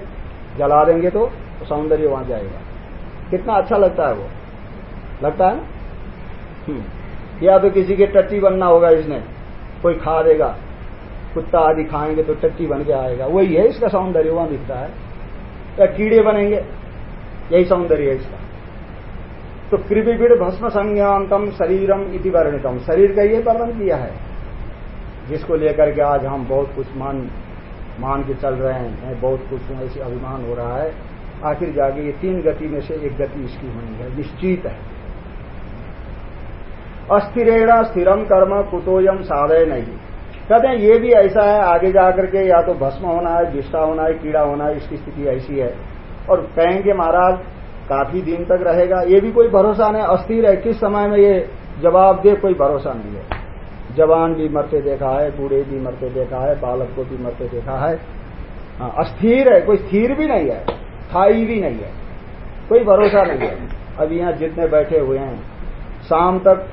जला देंगे तो सौंदर्य वहाँ जाएगा। कितना अच्छा लगता है वो। लगता है हम्म। या तो किसी के टट्टी बनना होगा इसने। कोई खा देगा, कुत्ता आदि खाएँगे तो टट्टी बन के आएगा। वही है, इसका सौंदर्य, वहाँ दिखता है। या कीड़े बनेंगे, यही सौंदर्य है इसका। तो कृपिपीड़ भस्म संज्ञातम शरीरम इति वर्णितम। शरीर का ये वर्णन किया है, जिसको लेकर के आज हम बहुत कुछ मान मान के चल रहे हैं बहुत कुछ ऐसे अभिमान हो रहा है। आखिर जाके ये तीन गति में से एक गति इसकी होनी है, निश्चित है। अस्थिरेण स्थिरम कर्म कुतोयम साधय नहीं कहते हैं ये भी ऐसा है, आगे जाकर के या तो भस्म होना है विष्टा होना है कीड़ा होना है, इसकी स्थिति ऐसी है। और कहेंगे, महाराज, काफ़ी दिन तक रहेगा, ये भी कोई भरोसा नहीं, अस्थिर है, किस समय में ये जवाब दे, कोई भरोसा नहीं है। जवान भी मरते देखा है, बूढ़े भी मरते देखा है, बालक को भी मरते देखा है। हाँ अस्थिर है, कोई स्थिर भी नहीं है, स्थायी भी नहीं है, कोई भरोसा नहीं है। अभी यहाँ जितने बैठे हुए हैं, शाम तक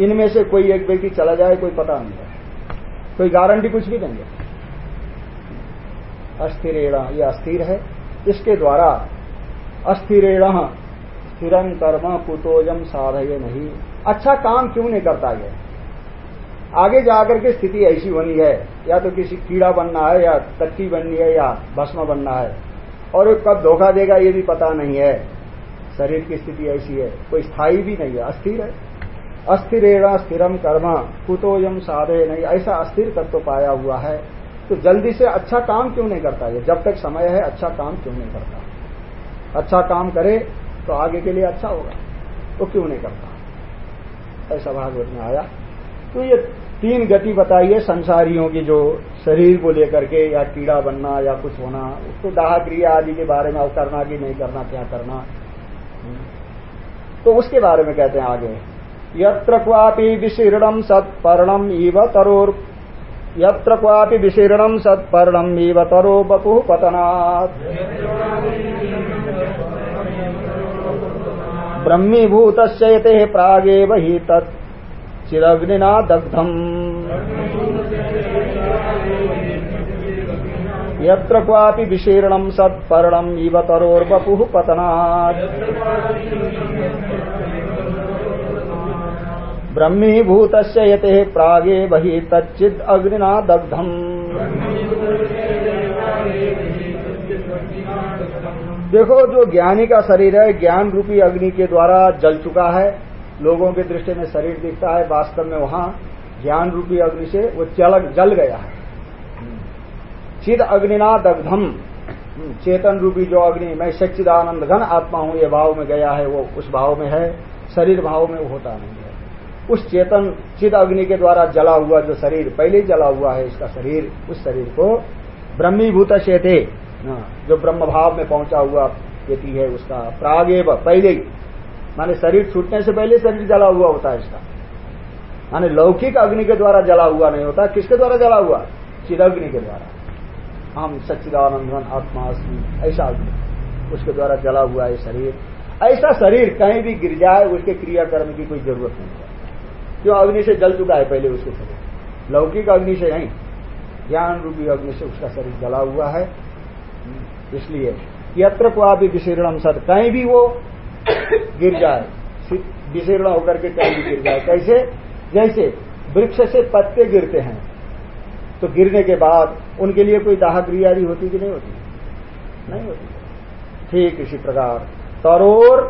इनमें से कोई एक व्यक्ति चला जाए, कोई पता नहीं है। कोई गारंटी कुछ भी नहीं है ये अस्थिर है। इसके द्वारा अस्थिरेण स्थिरम कर्म कुतोजम साधय नहीं। अच्छा काम क्यों नहीं करता ये? आगे जाकर के स्थिति ऐसी होनी है, या तो किसी कीड़ा बनना है, या तट्टी बननी है, या भस्म बनना है, और कब धोखा देगा ये भी पता नहीं है। शरीर की स्थिति ऐसी है, कोई स्थायी भी नहीं है, अस्थिर है। अस्थिरेण स्थिरम कर्म कुतोयम साधे नहीं। ऐसा अस्थिर तत्व तो पाया हुआ है। तो जल्दी से अच्छा काम क्यों नहीं करता ये? जब तक समय है अच्छा काम क्यों नहीं करता? अच्छा काम करे तो आगे के लिए अच्छा होगा। तो क्यों नहीं करता? ऐसा भागवत में आया। तो ये तीन गति बताइए संसारियों की, जो शरीर को लेकर के या कीड़ा बनना या कुछ होना, उसको दाह क्रिया आदि के बारे में करना कि नहीं करना, क्या करना? तो उसके बारे में कहते हैं आगे। यत्र सत्पर्णम इव तरोर यत्र क्वापि विशीर्णम सत्पर्णम इव तरो बपु पतनात् ब्रह्मीभूत यते प्रागेव हि तत् चिदग्निना दग्धम्। यत्र क्वापि विशीर्णम सत्पर्णम इव तरोर्वपुः पतनात् ब्रह्मीभूत यते प्रागे बही तच्चिद अग्निना दग्धम देखो, जो ज्ञानी का शरीर है, ज्ञान रूपी अग्नि के द्वारा जल चुका है, लोगों के दृष्टि में शरीर दिखता है, वास्तव में वहाँ ज्ञान रूपी अग्नि से वो जल जल गया है। चिद अग्निना दग्धम चेतन रूपी जो अग्नि, मैं सच्चिदानंद घन आत्मा हूँ, ये भाव में गया है, वो उस भाव में है, शरीर भाव में होता नहीं। उस चेतन चिद अग्नि के द्वारा जला हुआ जो शरीर, पहले ही जला हुआ है इसका शरीर, उस शरीर को ब्रह्मीभूत चेते जो ब्रह्म भाव में पहुँचा हुआ व्यक्ति है उसका प्रागेव पहले ही। माने शरीर छूटने से पहले शरीर जला हुआ होता है इसका। माने लौकिक अग्नि के द्वारा जला हुआ नहीं होता, किसके द्वारा जला हुआ? चिदग्नि के द्वारा। हम सच्चिदानंदन आत्मा ऐसा अग्नि। उसके द्वारा जला हुआ है शरीर। ऐसा शरीर कहीं भी गिर जाए, उसके क्रियाकर्म की कोई ज़रूरत नहीं है। क्यों अग्नि से जल चुका है पहले उसके शरीर लौकिक अग्नि से नहीं ज्ञान रूपी अग्नि से उसका शरीर जला हुआ है। इसलिए यत्र को आप विशीर्णम सत, कहीं भी वो गिर जाए विशीर्ण होकर के कहीं भी गिर जाए। कैसे? जैसे वृक्ष से पत्ते गिरते हैं तो गिरने के बाद उनके लिए कोई दाह क्रिया भी होती कि नहीं होती? नहीं होती। ठीक इसी प्रकार। तरोर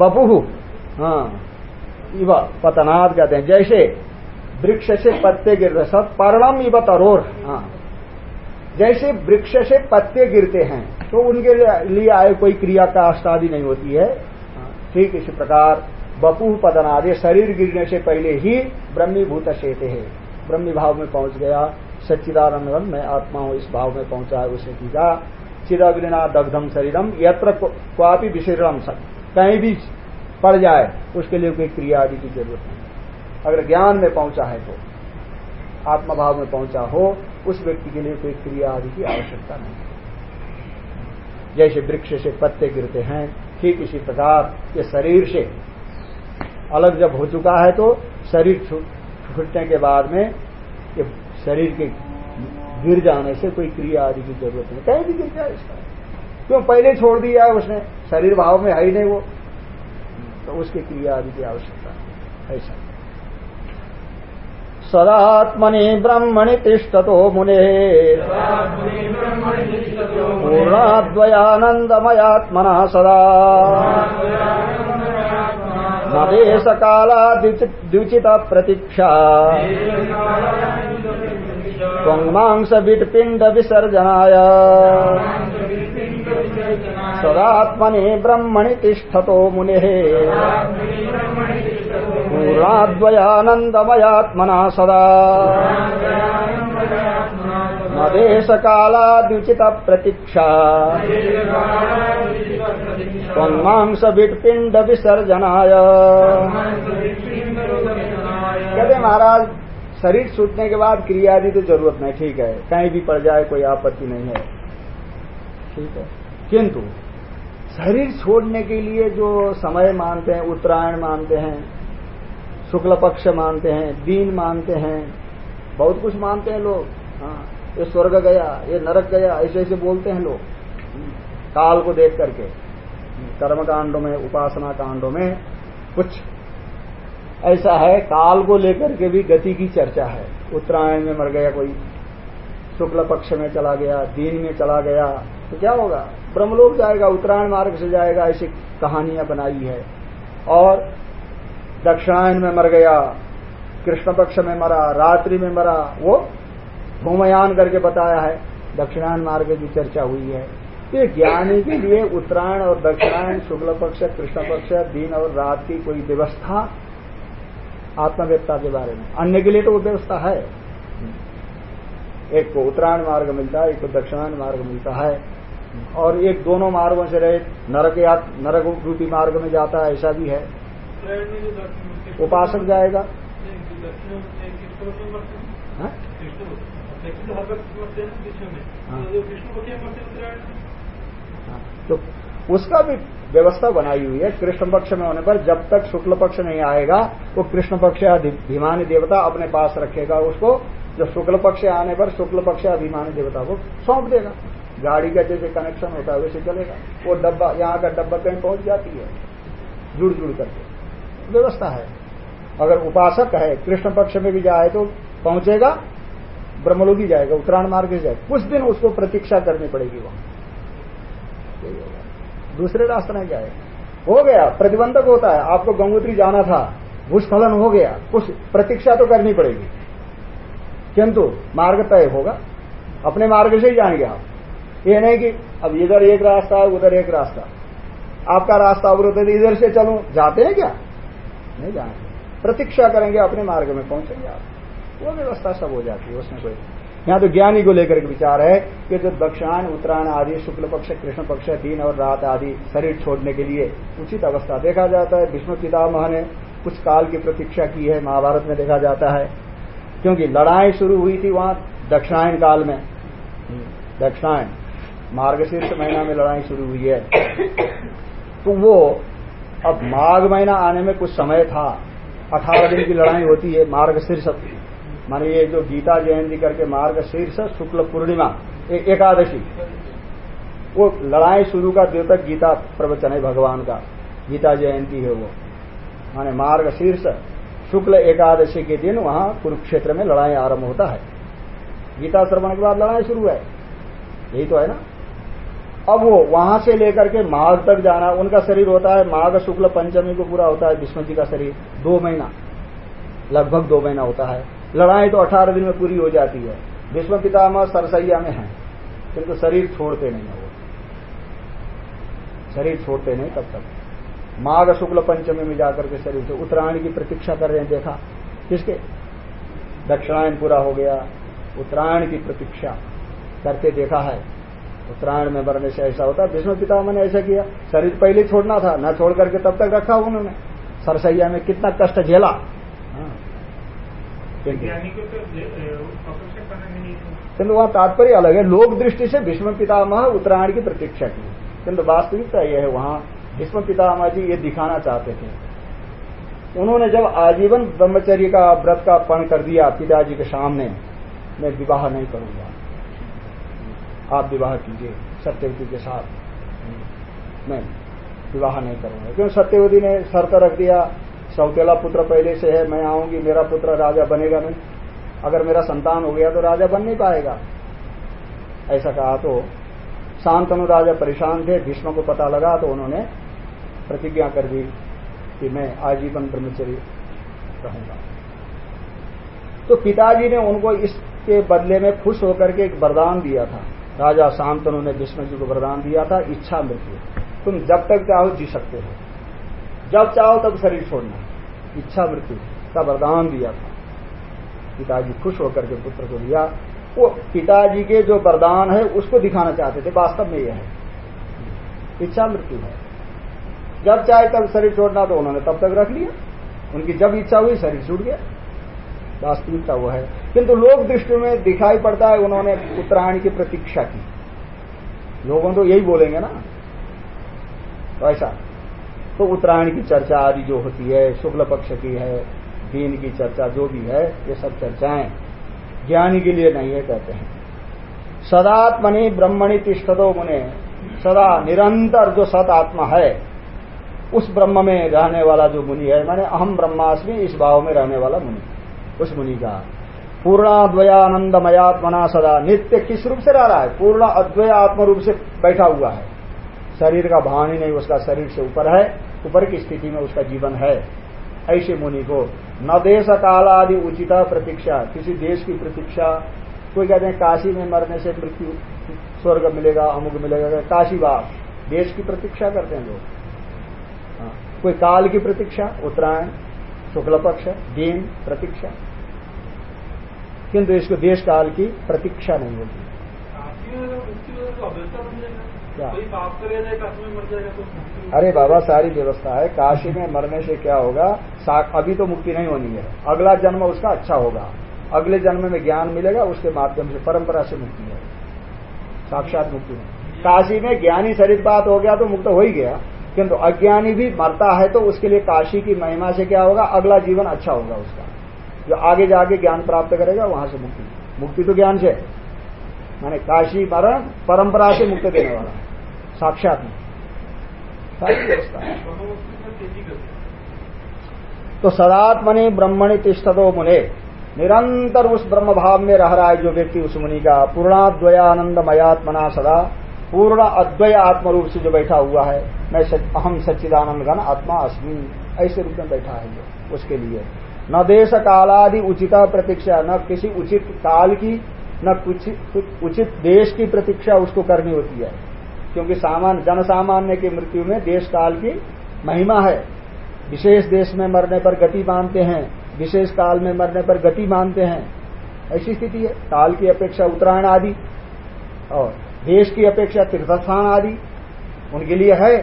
बपुहु हाँ। इव पतनाद कहते हैं। जैसे वृक्ष से पत्ते गिर रहे सब पर्णम इव तरोर। हाँ। जैसे वृक्ष से पत्ते गिरते हैं तो उनके लिए आए कोई क्रिया का अष्टादि नहीं होती है। हाँ, ठीक इसी प्रकार बपू पदनादे शरीर गिरने से पहले ही ब्रह्मीभूत शेते है। ब्रह्मी भाव में पहुँच गया। सच्चिदानंद मैं आत्मा हूँ इस भाव में पहुँचा है उसे टीका चिदग्निना दग्धम शरीरम यत्र क्वापि विशीर्णम कहीं भी पड़ जाए, उसके लिए कोई क्रिया आदि की ज़रूरत नहीं। अगर ज्ञान में पहुँचा है तो आत्मभाव में पहुँचा हो, उस व्यक्ति के लिए कोई क्रिया आदि की आवश्यकता नहीं। जैसे वृक्ष से पत्ते गिरते हैं, ठीक इसी प्रकार ये शरीर से। अलग जब हो चुका है तो शरीर छूटने के बाद में ये शरीर के गिर जाने से कोई क्रिया आदि की ज़रूरत नहीं। कहीं भी गिर जाए इसका। क्यों? पहले छोड़ दिया है उसने। शरीर भाव में है ही नहीं वो। तो उसकी क्रिया आदि की आवश्यकता ऐसा। सदात्मनि ब्रह्मणि तिष्ठतो मुने। पूर्णाद्वयानन्दमयात्मनः सदा। न देशकाला द्युचित सदात्मनि ब्रह्मणि तिष्ठतो मुनिः। पूर्णाद्वयानन्दमयात्मना सदा। न विटपिंड विसर्जनाय कहते महाराज, शरीर छूटने के बाद क्रिया की तो ज़रूरत नहीं, ठीक है। कहीं भी पड़ जाए कोई आपत्ति नहीं है। ठीक है। किंतु शरीर छोड़ने के लिए जो समय मानते हैं, उत्तरायण मानते हैं, शुक्ल पक्ष मानते हैं, दीन मानते हैं, बहुत कुछ मानते हैं लोग। हाँ ये स्वर्ग गया, ये नरक गया, ऐसे ऐसे बोलते हैं लोग। काल को देख करके, कर्म कांडों में, उपासना कांडों में कुछ ऐसा है, काल को लेकर के भी गति की चर्चा है। उत्तरायण में मर गया कोई, शुक्ल पक्ष में चला गया, दीन में चला गया तो क्या होगा? ब्रह्मलोक जाएगा, उत्तरायण मार्ग से जाएगा, ऐसी कहानियाँ बनाई है। और दक्षिणायन में मर गया, कृष्ण पक्ष में मरा, रात्रि में मरा, वो भूमयान करके बताया है, दक्षिणायन मार्ग की चर्चा हुई है। ये ज्ञानी के लिए उत्तरायण और दक्षिणायन, शुक्ल पक्ष, कृष्ण पक्ष, दिन और रात की कोई व्यवस्था आत्मव्यता के बारे में। अन्य के लिए तो वो व्यवस्था है। एक को उत्तरायण मार्ग मिलता है, एक को दक्षिणायन मार्ग मिलता है। और एक दोनों मार्गों से रहे नरक या नरक रूपी मार्ग में जाता है ऐसा भी है। उपासक जाएगा। हाँ? हाँ, तो उसका भी व्यवस्था बनाई हुई है कृष्ण पक्ष में होने पर जब तक शुक्ल पक्ष नहीं आएगा वो कृष्ण पक्ष अभिमानी देवता अपने पास रखेगा उसको। जब शुक्ल पक्ष आने पर शुक्ल पक्ष अभिमानी देवता को सौंप देगा। गाड़ी का जैसे कनेक्शन होता है, वैसे चलेगा। वो डब्बा, यहाँ का डब्बा कहीं पहुँच जाती है जुड़ जुड़ करके। व्यवस्था है। अगर उपासक है, कृष्ण पक्ष में भी जाए तो पहुंचेगा ब्रह्मलोकी जाएगा, उत्तरायण मार्ग से जाएगा। कुछ दिन उसको प्रतीक्षा करनी पड़ेगी वहाँ। दूसरे रास्ते नहीं जाएगा हो गया, प्रतिबंधक होता है। आपको गंगोत्री जाना था, भूस्खलन हो गया, कुछ प्रतीक्षा तो करनी पड़ेगी। किंतु मार्ग तय होगा। अपने मार्ग से ही जाएँगे आप। ये नहीं कि अब इधर एक रास्ता है उधर एक रास्ता। आपका रास्ता अवरुद्ध है, इधर से चलू। जाते हैं क्या? नहीं जाएँगे प्रतीक्षा करेंगे, अपने मार्ग में पहुँचेंगे आप। वो व्यवस्था सब हो जाती है, उसमें कोई यहाँ तो ज्ञानी को लेकर के विचार है कि जो दक्षिणायन, उत्तरायण आदि, शुक्ल पक्ष, कृष्ण पक्ष दिन और रात आदि शरीर छोड़ने के लिए उचित अवस्था देखा जाता है। विष्णु पितामह ने कुछ काल की प्रतीक्षा की है, महाभारत में देखा जाता है। क्योंकि लड़ाई शुरू हुई थी वहाँ दक्षिणायन काल में। दक्षिणायन। मार्गशीर्ष महीना में लड़ाई शुरू हुई है। तो वो, अब माघ महीना आने में कुछ समय था। अठारह दिन की लड़ाई होती है मार्ग शीर्ष माने ये जो गीता जयंती करके मार्ग शीर्ष शुक्ल पूर्णिमा एकादशी, वो लड़ाई शुरू का देव तक गीता प्रवचन है भगवान का। गीता जयंती है वो। माने मार्ग शीर्ष शुक्ल एकादशी के दिन वहाँ कुरुक्षेत्र में लड़ाई आरंभ होता है। गीता श्रवण के बाद लड़ाई शुरू है। यही तो है ना? अब वो वहाँ से लेकर के माघ तक जाना, उनका शरीर होता है माघ शुक्ल पंचमी को पूरा होता है विष्णु जी का शरीर, दो महीना, लगभग दो महीना होता है। लड़ाई तो अठारह दिन में पूरी हो जाती है। विष्णु पितामह सरसैया में है, किंतु तो शरीर छोड़ते नहीं है वो। शरीर छोड़ते नहीं तब तक। माघ शुक्ल पंचमी में जाकर के शरीर से उत्तरायण की प्रतीक्षा कर रहे हैं, देखा, किसके? दक्षिणायन पूरा हो गया, उत्तरायण की प्रतीक्षा करके देखा है। उत्तरायण में मरने से ऐसा होता है विष्णु पितामह ने ऐसा किया। शरीर पहले छोड़ना था न छोड़ करके तब तक रखा उन्होंने सरसैया में कितना कष्ट झेला। हाँ। किंतु वहाँ तात्पर्य अलग है लोक दृष्टि से भीष्म पितामह उत्तरायण की प्रतीक्षा की। किंतु वास्तविकता यह है वहाँ भीष्म पितामह जी ये दिखाना चाहते थे। उन्होंने जब आजीवन ब्रह्मचर्य का व्रत का पण कर दिया पिताजी के सामने मैं विवाह नहीं करूँगा। आप विवाह कीजिए, सत्यवती के साथ। मैं विवाह नहीं करूँगा। क्यों? सत्यवती ने शर्त रख दिया, सौतेला पुत्र पहले से है, मैं आऊँगी, मेरा पुत्र राजा बनेगा नहीं। अगर मेरा संतान हो गया तो राजा बन नहीं पाएगा। ऐसा कहा तो शांतनु राजा परेशान थे, भीष्म को पता लगा तो उन्होंने प्रतिज्ञा कर दी कि मैं आजीवन ब्रह्मचर्य रहूँगा। तो पिताजी ने उनको इसके बदले में खुश होकर के एक वरदान दिया था। राजा शांतनु ने भीष्म जी को वरदान दिया था, इच्छा मृत्यु तुम जब तक चाहो जी सकते हो। जब चाहो तब शरीर छोड़ना। इच्छा मृत्यु का वरदान दिया था। पिताजी खुश होकर के पुत्र को दिया वो पिताजी के जो वरदान है, उसको दिखाना चाहते थे। वास्तव में यह है। इच्छा मृत्यु है। जब चाहे तब शरीर छोड़ना तो उन्होंने तब तक रख लिया। उनकी जब इच्छा हुई, शरीर छूट गया। वास्तविकता वो है। किंतु लोक दृष्टि में दिखाई पड़ता है उन्होंने उत्तरायण की प्रतीक्षा की। लोगों तो यही बोलेंगे ना। तो ऐसा। तो उत्तरायण की चर्चा आदि जो होती है, शुक्ल पक्ष की है, दीन की चर्चा जो भी है, ये सब चर्चाएँ ज्ञानी के लिए नहीं है, कहते हैं। सदात्मनि ब्रह्मणि तिष्ठदो मुने। सदा निरंतर जो सत आत्मा है, उस ब्रह्म में रहने वाला जो मुनि है, माने अहम ब्रह्मास्मि, इस भाव में रहने वाला मुनि, उस मुनि का। पूर्णाद्वयानंदमयात्मना सदा। नित्य किस रूप से रह रहा है? पूर्ण अद्वय आत्म रूप से बैठा हुआ है। शरीर का भान ही नहीं उसका शरीर से ऊपर है ऊपर की स्थिति में उसका जीवन है। ऐसे मुनि को न देश काल आदि उचिता प्रतीक्षा किसी देश की प्रतीक्षा। कोई कहते हैं काशी में मरने से मृत्यु स्वर्ग मिलेगा अमुक मिलेगा काशी बाग देश की प्रतीक्षा करते हैं लोग। हाँ, कोई काल की प्रतीक्षा उत्तरायण शुक्ल पक्ष दिन प्रतीक्षा। किंतु इसको देश काल की प्रतीक्षा नहीं होगी क्या? अरे बाबा सारी व्यवस्था है। काशी में मरने से क्या होगा? अभी तो मुक्ति नहीं होनी है। अगला जन्म उसका अच्छा होगा। अगले जन्म में ज्ञान मिलेगा उसके माध्यम से परंपरा से मुक्ति है। साक्षात मुक्ति में काशी में ज्ञानी शरीर बात हो गया तो मुक्त हो ही गया। किंतु अज्ञानी भी मरता है तो उसके लिए काशी की महिमा से क्या होगा? अगला जीवन अच्छा होगा उसका। जो आगे जाके ज्ञान प्राप्त करेगा, वहाँ से मुक्ति। मुक्ति तो ज्ञान से माने काशी मरण परंपरा से मुक्त देने वाला। साक्षात में। तो सदात्मनि ब्रह्मणि तिष्ठतो मुने। निरंतर उस ब्रह्म भाव में रह रहा है जो व्यक्ति उस मुनि का पूर्णाद्वयानंद मयात्मना सदा पूर्ण अद्वय आत्म रूप से जो बैठा हुआ है, मैं अहम सच्चिदानंद घन आत्मा अस्मी। ऐसे रूप में बैठा है उसके लिए। न देश कालादि उचिता प्रतीक्षा, न किसी उचित काल की, न कुछ उचित देश की प्रतीक्षा उसको करनी होती है। क्योंकि सामान्य जन सामान्य की मृत्यु में देश काल की महिमा है। विशेष देश में मरने पर गति मानते हैं, विशेष काल में मरने पर गति मानते हैं। ऐसी स्थिति है। काल की अपेक्षा उत्तरायण आदि और देश की अपेक्षा तीर्थस्थान आदि उनके लिए है,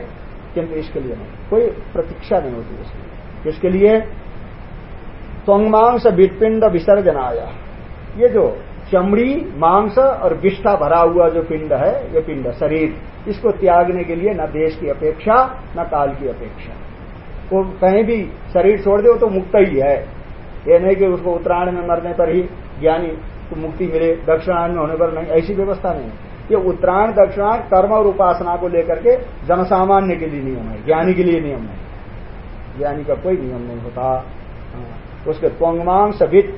किंतु इसके लिए नहीं। कोई प्रतीक्षा नहीं होती उसके इसके लिए? त्वंगमांस बिटपिंड विसर्जन आया ये जो चमड़ी, मांस और विष्ठा भरा हुआ जो पिंड है, ये पिंड शरीर, इसको त्यागने के लिए न देश की अपेक्षा, न काल की अपेक्षा। वो कहीं भी शरीर छोड़ दे तो मुक्त ही है। ये नहीं कि उसको उत्तरायण में मरने पर ही ज्ञानी को मुक्ति मिले, दक्षिणायन में होने पर नहीं, ऐसी व्यवस्था नहीं। ये उत्तरायण दक्षिणायण कर्म और उपासना को लेकर के जनसामान्य के लिए नियम है, ज्ञानी के लिए नियम है। ज्ञानी का कोई नियम नहीं होता। उसके त्वंगमांस विट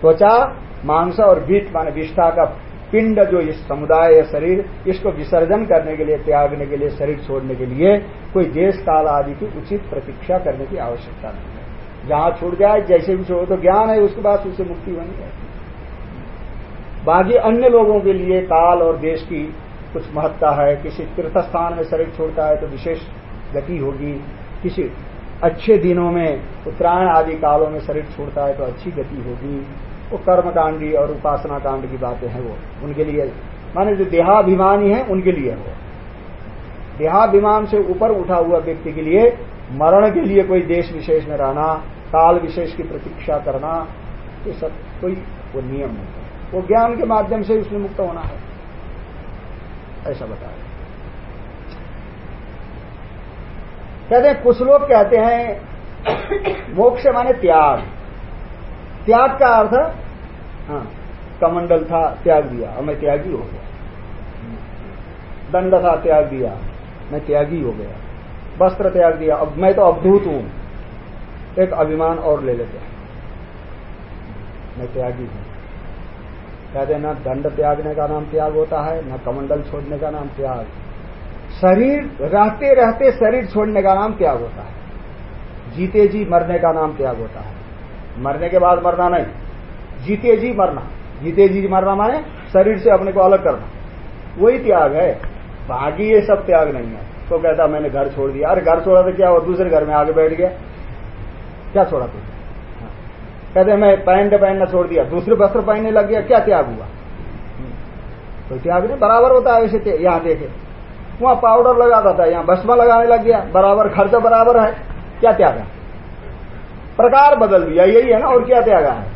त्वचा, मांस और बीट माने विष्ठा का पिंड जो इस समुदाय या शरीर, इसको विसर्जन करने के लिए, त्यागने के लिए, शरीर छोड़ने के लिए कोई देश काल आदि की उचित प्रतीक्षा करने की आवश्यकता नहीं है। जहाँ छूट जाए, जैसे भी छोड़ो तो ज्ञान है, उसके बाद उसे मुक्ति बनी है। बाकी अन्य लोगों के लिए काल और देश की कुछ महत्ता है। किसी तीर्थ स्थान में शरीर छोड़ता है तो विशेष गति होगी। किसी अच्छे दिनों में, उत्तरायण आदि कालों में शरीर छोड़ता है तो अच्छी गति होगी। वो कर्मकांडी और उपासना कांड की बातें हैं वो, उनके लिए। माने जो देहाभिमानी है, उनके लिए वो। देहाभिमान से ऊपर उठा हुआ व्यक्ति के लिए, मरण के लिए कोई देश विशेष में रहना, काल विशेष की प्रतीक्षा करना, ये सब कोई वो नियम नहीं वो ज्ञान के माध्यम से उसमें मुक्त होना है। ऐसा बताया। कहते हैं, कुछ लोग कहते हैं, मोक्ष माने त्याग। त्याग का अर्थ हाँ कमंडल था, त्याग दिया और मैं त्यागी हो गया। दंड था, त्याग दिया, मैं त्यागी हो गया। वस्त्र त्याग दिया, अब मैं तो अवधूत हूँ। एक अभिमान और ले लेते हैं। मैं त्यागी हूँ। कहते न दंड त्यागने का नाम त्याग होता है, न कमंडल छोड़ने का नाम त्याग। शरीर रहते रहते शरीर छोड़ने का नाम त्याग होता है। जीते जी मरने का नाम त्याग होता है। मरने के बाद मरना नहीं। जीते जी मरना। जीते जी मरना माने शरीर से अपने को अलग करना। वही त्याग है। बाकी ये सब त्याग नहीं है। तो कहता मैंने घर छोड़ दिया। अरे घर छोड़ा तो क्या हुआ? दूसरे घर में आगे बैठ गया। क्या छोड़ा तुमने हाँ। कहते मैं पैंट पहनना छोड़ दिया। दूसरे वस्त्र पहनने लग गया। क्या त्याग हुआ? तो त्याग नहीं, बराबर होता है वैसे यहाँ देखे। वहाँ पाउडर लगाता था यहाँ, भस्मा लगाने लग गया, बराबर खर्च बराबर है, क्या त्याग है? प्रकार बदल दिया, यही है ना, और क्या त्याग है?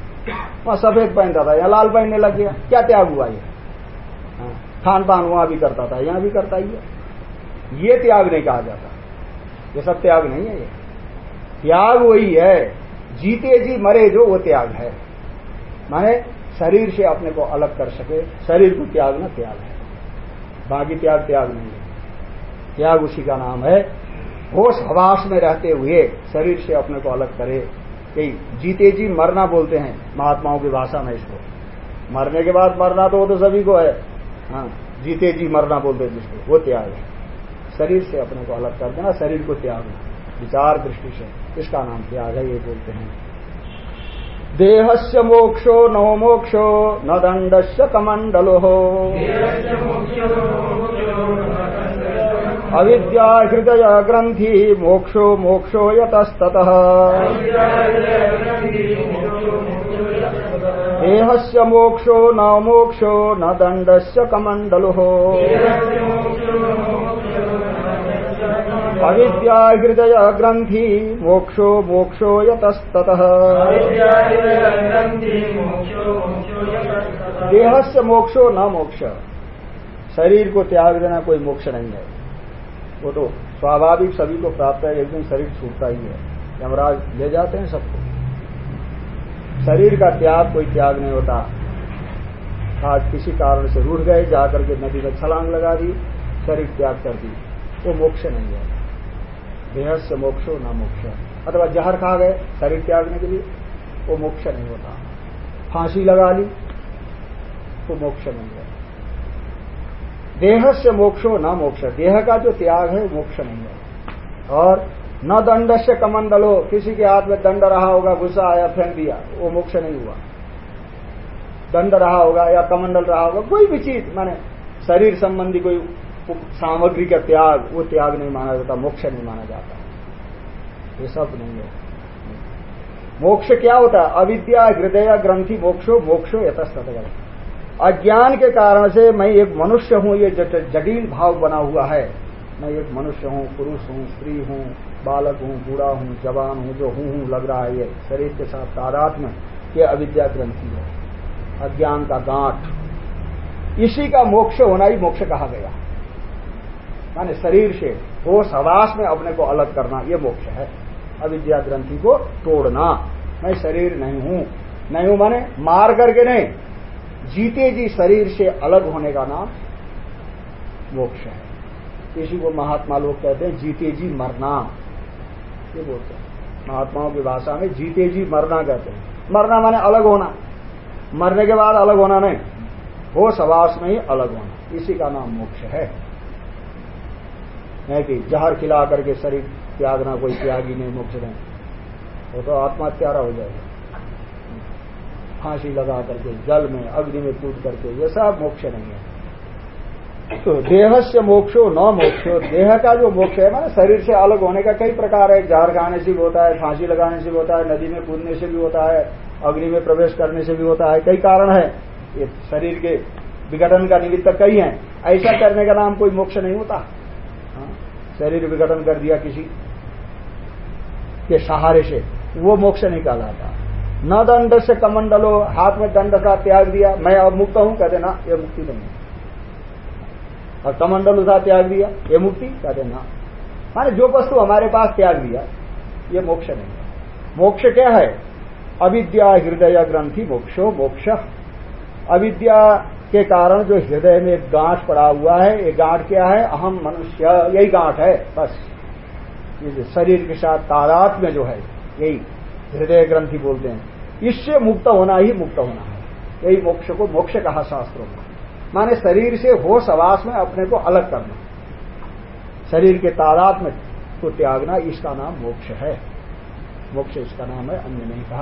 वहाँ सफ़ेद पहनता था, यहाँ लाल पहनने लग गया, क्या त्याग हुआ ये? हाँ। खान पान वहाँ भी करता था, यहाँ भी करता ही है। ये त्याग नहीं कहा जाता। ये सब त्याग नहीं है ये। त्याग वही है, जीते जी मरे जो, वो त्याग है। माने शरीर से अपने को अलग कर सके, शरीर को त्याग ना त्याग है। बाकी त्याग त्याग नहीं है। त्याग उसी का नाम है। होश हवास में रहते हुए शरीर से अपने को अलग करे। यही जीते जी मरना बोलते हैं महात्माओं की भाषा में इसको। मरने के बाद मरना तो वो तो सभी को है। हाँ जीते जी मरना बोलते हैं जिसको। वो त्याग है। शरीर से अपने को अलग कर देना, शरीर को त्यागना। विचार दृष्टि से इसका नाम त्याग है, ये बोलते हैं। देहस्य मोक्षो नो मोक्षो न दंडस्य कमंडलो। अविद्या हृदय ग्रंथि मोक्षो मोक्षो यतस्ततः। देहस्य मोक्षो न मोक्षो न दंडस्य कमंडलो अविद्या हृदय ग्रंथि मोक्षो मोक्षो यतस्ततः। देह से मोक्षो न मोक्ष। शरीर को त्याग देना कोई मोक्ष नहीं है। वो तो स्वाभाविक सभी को प्राप्त है एक दिन शरीर छूटता ही है। यमराज ले जाते हैं सबको। शरीर का त्याग कोई त्याग नहीं होता। आज किसी कारण से रूढ़ गए, जाकर के नदी में छलांग लगा दी, शरीर त्याग कर दी। वो मोक्ष नहीं है। देह से मोक्षो न मोक्ष। अथवा जहर खा गए, शरीर त्यागने के लिए वो मोक्ष नहीं होता। फांसी लगा ली, वो मोक्ष नहीं है। देह से मोक्षो न मोक्ष। देह का जो त्याग है, मोक्ष नहीं है। और न दंड से कमंडलो, किसी के हाथ में दंड रहा होगा गुस्सा आया फेंक दिया, वो मोक्ष नहीं हुआ। दंड रहा होगा या कमंडल रहा होगा, कोई भी चीज़, माने शरीर संबंधी कोई सामग्री का त्याग, वो त्याग नहीं माना जाता, मोक्ष नहीं माना जाता। ये सब नहीं है। मोक्ष क्या होता है? अविद्या, हृदय, ग्रंथि, मोक्षो मोक्षो यथस्तगल अज्ञान के कारण से मैं एक मनुष्य हूँ, ये जटिल भाव बना हुआ है। मैं एक मनुष्य हूँ, पुरुष हूँ, स्त्री हूँ, बालक हूँ, बूढ़ा हूँ, जवान हूँ, जो हूँ हूँ, लग रहा है ये शरीर के साथ तादात में, ये अविद्या ग्रंथि है। अज्ञान का गांठ। इसी का मोक्ष होना ही मोक्ष कहा गया। माने शरीर से होश हवास में अपने को अलग करना, ये मोक्ष है। अविद्या ग्रंथि को तोड़ना। मैं शरीर नहीं हूँ। नहीं हूँ माने मार करके नहीं। जीते जी शरीर से अलग होने का नाम मोक्ष है। इसी को महात्मा लोग कहते हैं, जीते जी मरना। ये बोलते हैं। महात्माओं की भाषा में जीते जी मरना कहते हैं। मरना माने अलग होना। मरने के बाद अलग होना नहीं। हो सवास में ही अलग होना। इसी का नाम मोक्ष है। नहीं कि जहर खिला करके शरीर त्यागना कोई त्यागी नहीं, मोक्ष नहीं। वो तो आत्मा आत्महत्यारा हो जाएगा। फांसी लगा करके, जल में, अग्नि में कूद करके, ये सब मोक्ष नहीं है। तो देह से मोक्षो, न मोक्षो, देह का जो मोक्ष है ना शरीर से अलग होने का कई प्रकार है। जहर खाने से भी होता है, फांसी लगाने से भी होता है, नदी में कूदने से भी होता है, अग्नि में प्रवेश करने से भी होता है, कई कारण है। ये शरीर के विघटन का निमित्त कई है। ऐसा करने का नाम कोई मोक्ष नहीं होता। शरीर विघटन कर दिया किसी के सहारे से, वो मोक्ष नहीं कहलाता न दंड से कमंडलो हाथ में दंड का त्याग दिया। मैं अब मुक्त हूँ कहते ना ये मुक्ति नहीं और कमंडल उठा त्याग दिया, ये मुक्ति कहते ना माने जो वस्तु हमारे पास त्याग दिया, ये मोक्ष नहीं है। मोक्ष क्या है? अविद्या हृदय ग्रंथि मोक्षो मोक्ष। अविद्या के कारण जो हृदय में गांठ पड़ा हुआ है, ये गांठ क्या है? अहम मनुष्य, यही गांठ है, बस। ये शरीर के साथ तादात में जो है, यही हृदय ग्रंथि बोलते हैं। इससे मुक्त होना ही मुक्त होना है। यही मोक्ष को मोक्ष कहा शास्त्रों में। माने शरीर से होश आवास में अपने को अलग करना। शरीर के तादात में को त्यागना इसका नाम मोक्ष है। मोक्ष इसका नाम है अन्य नहीं कहा।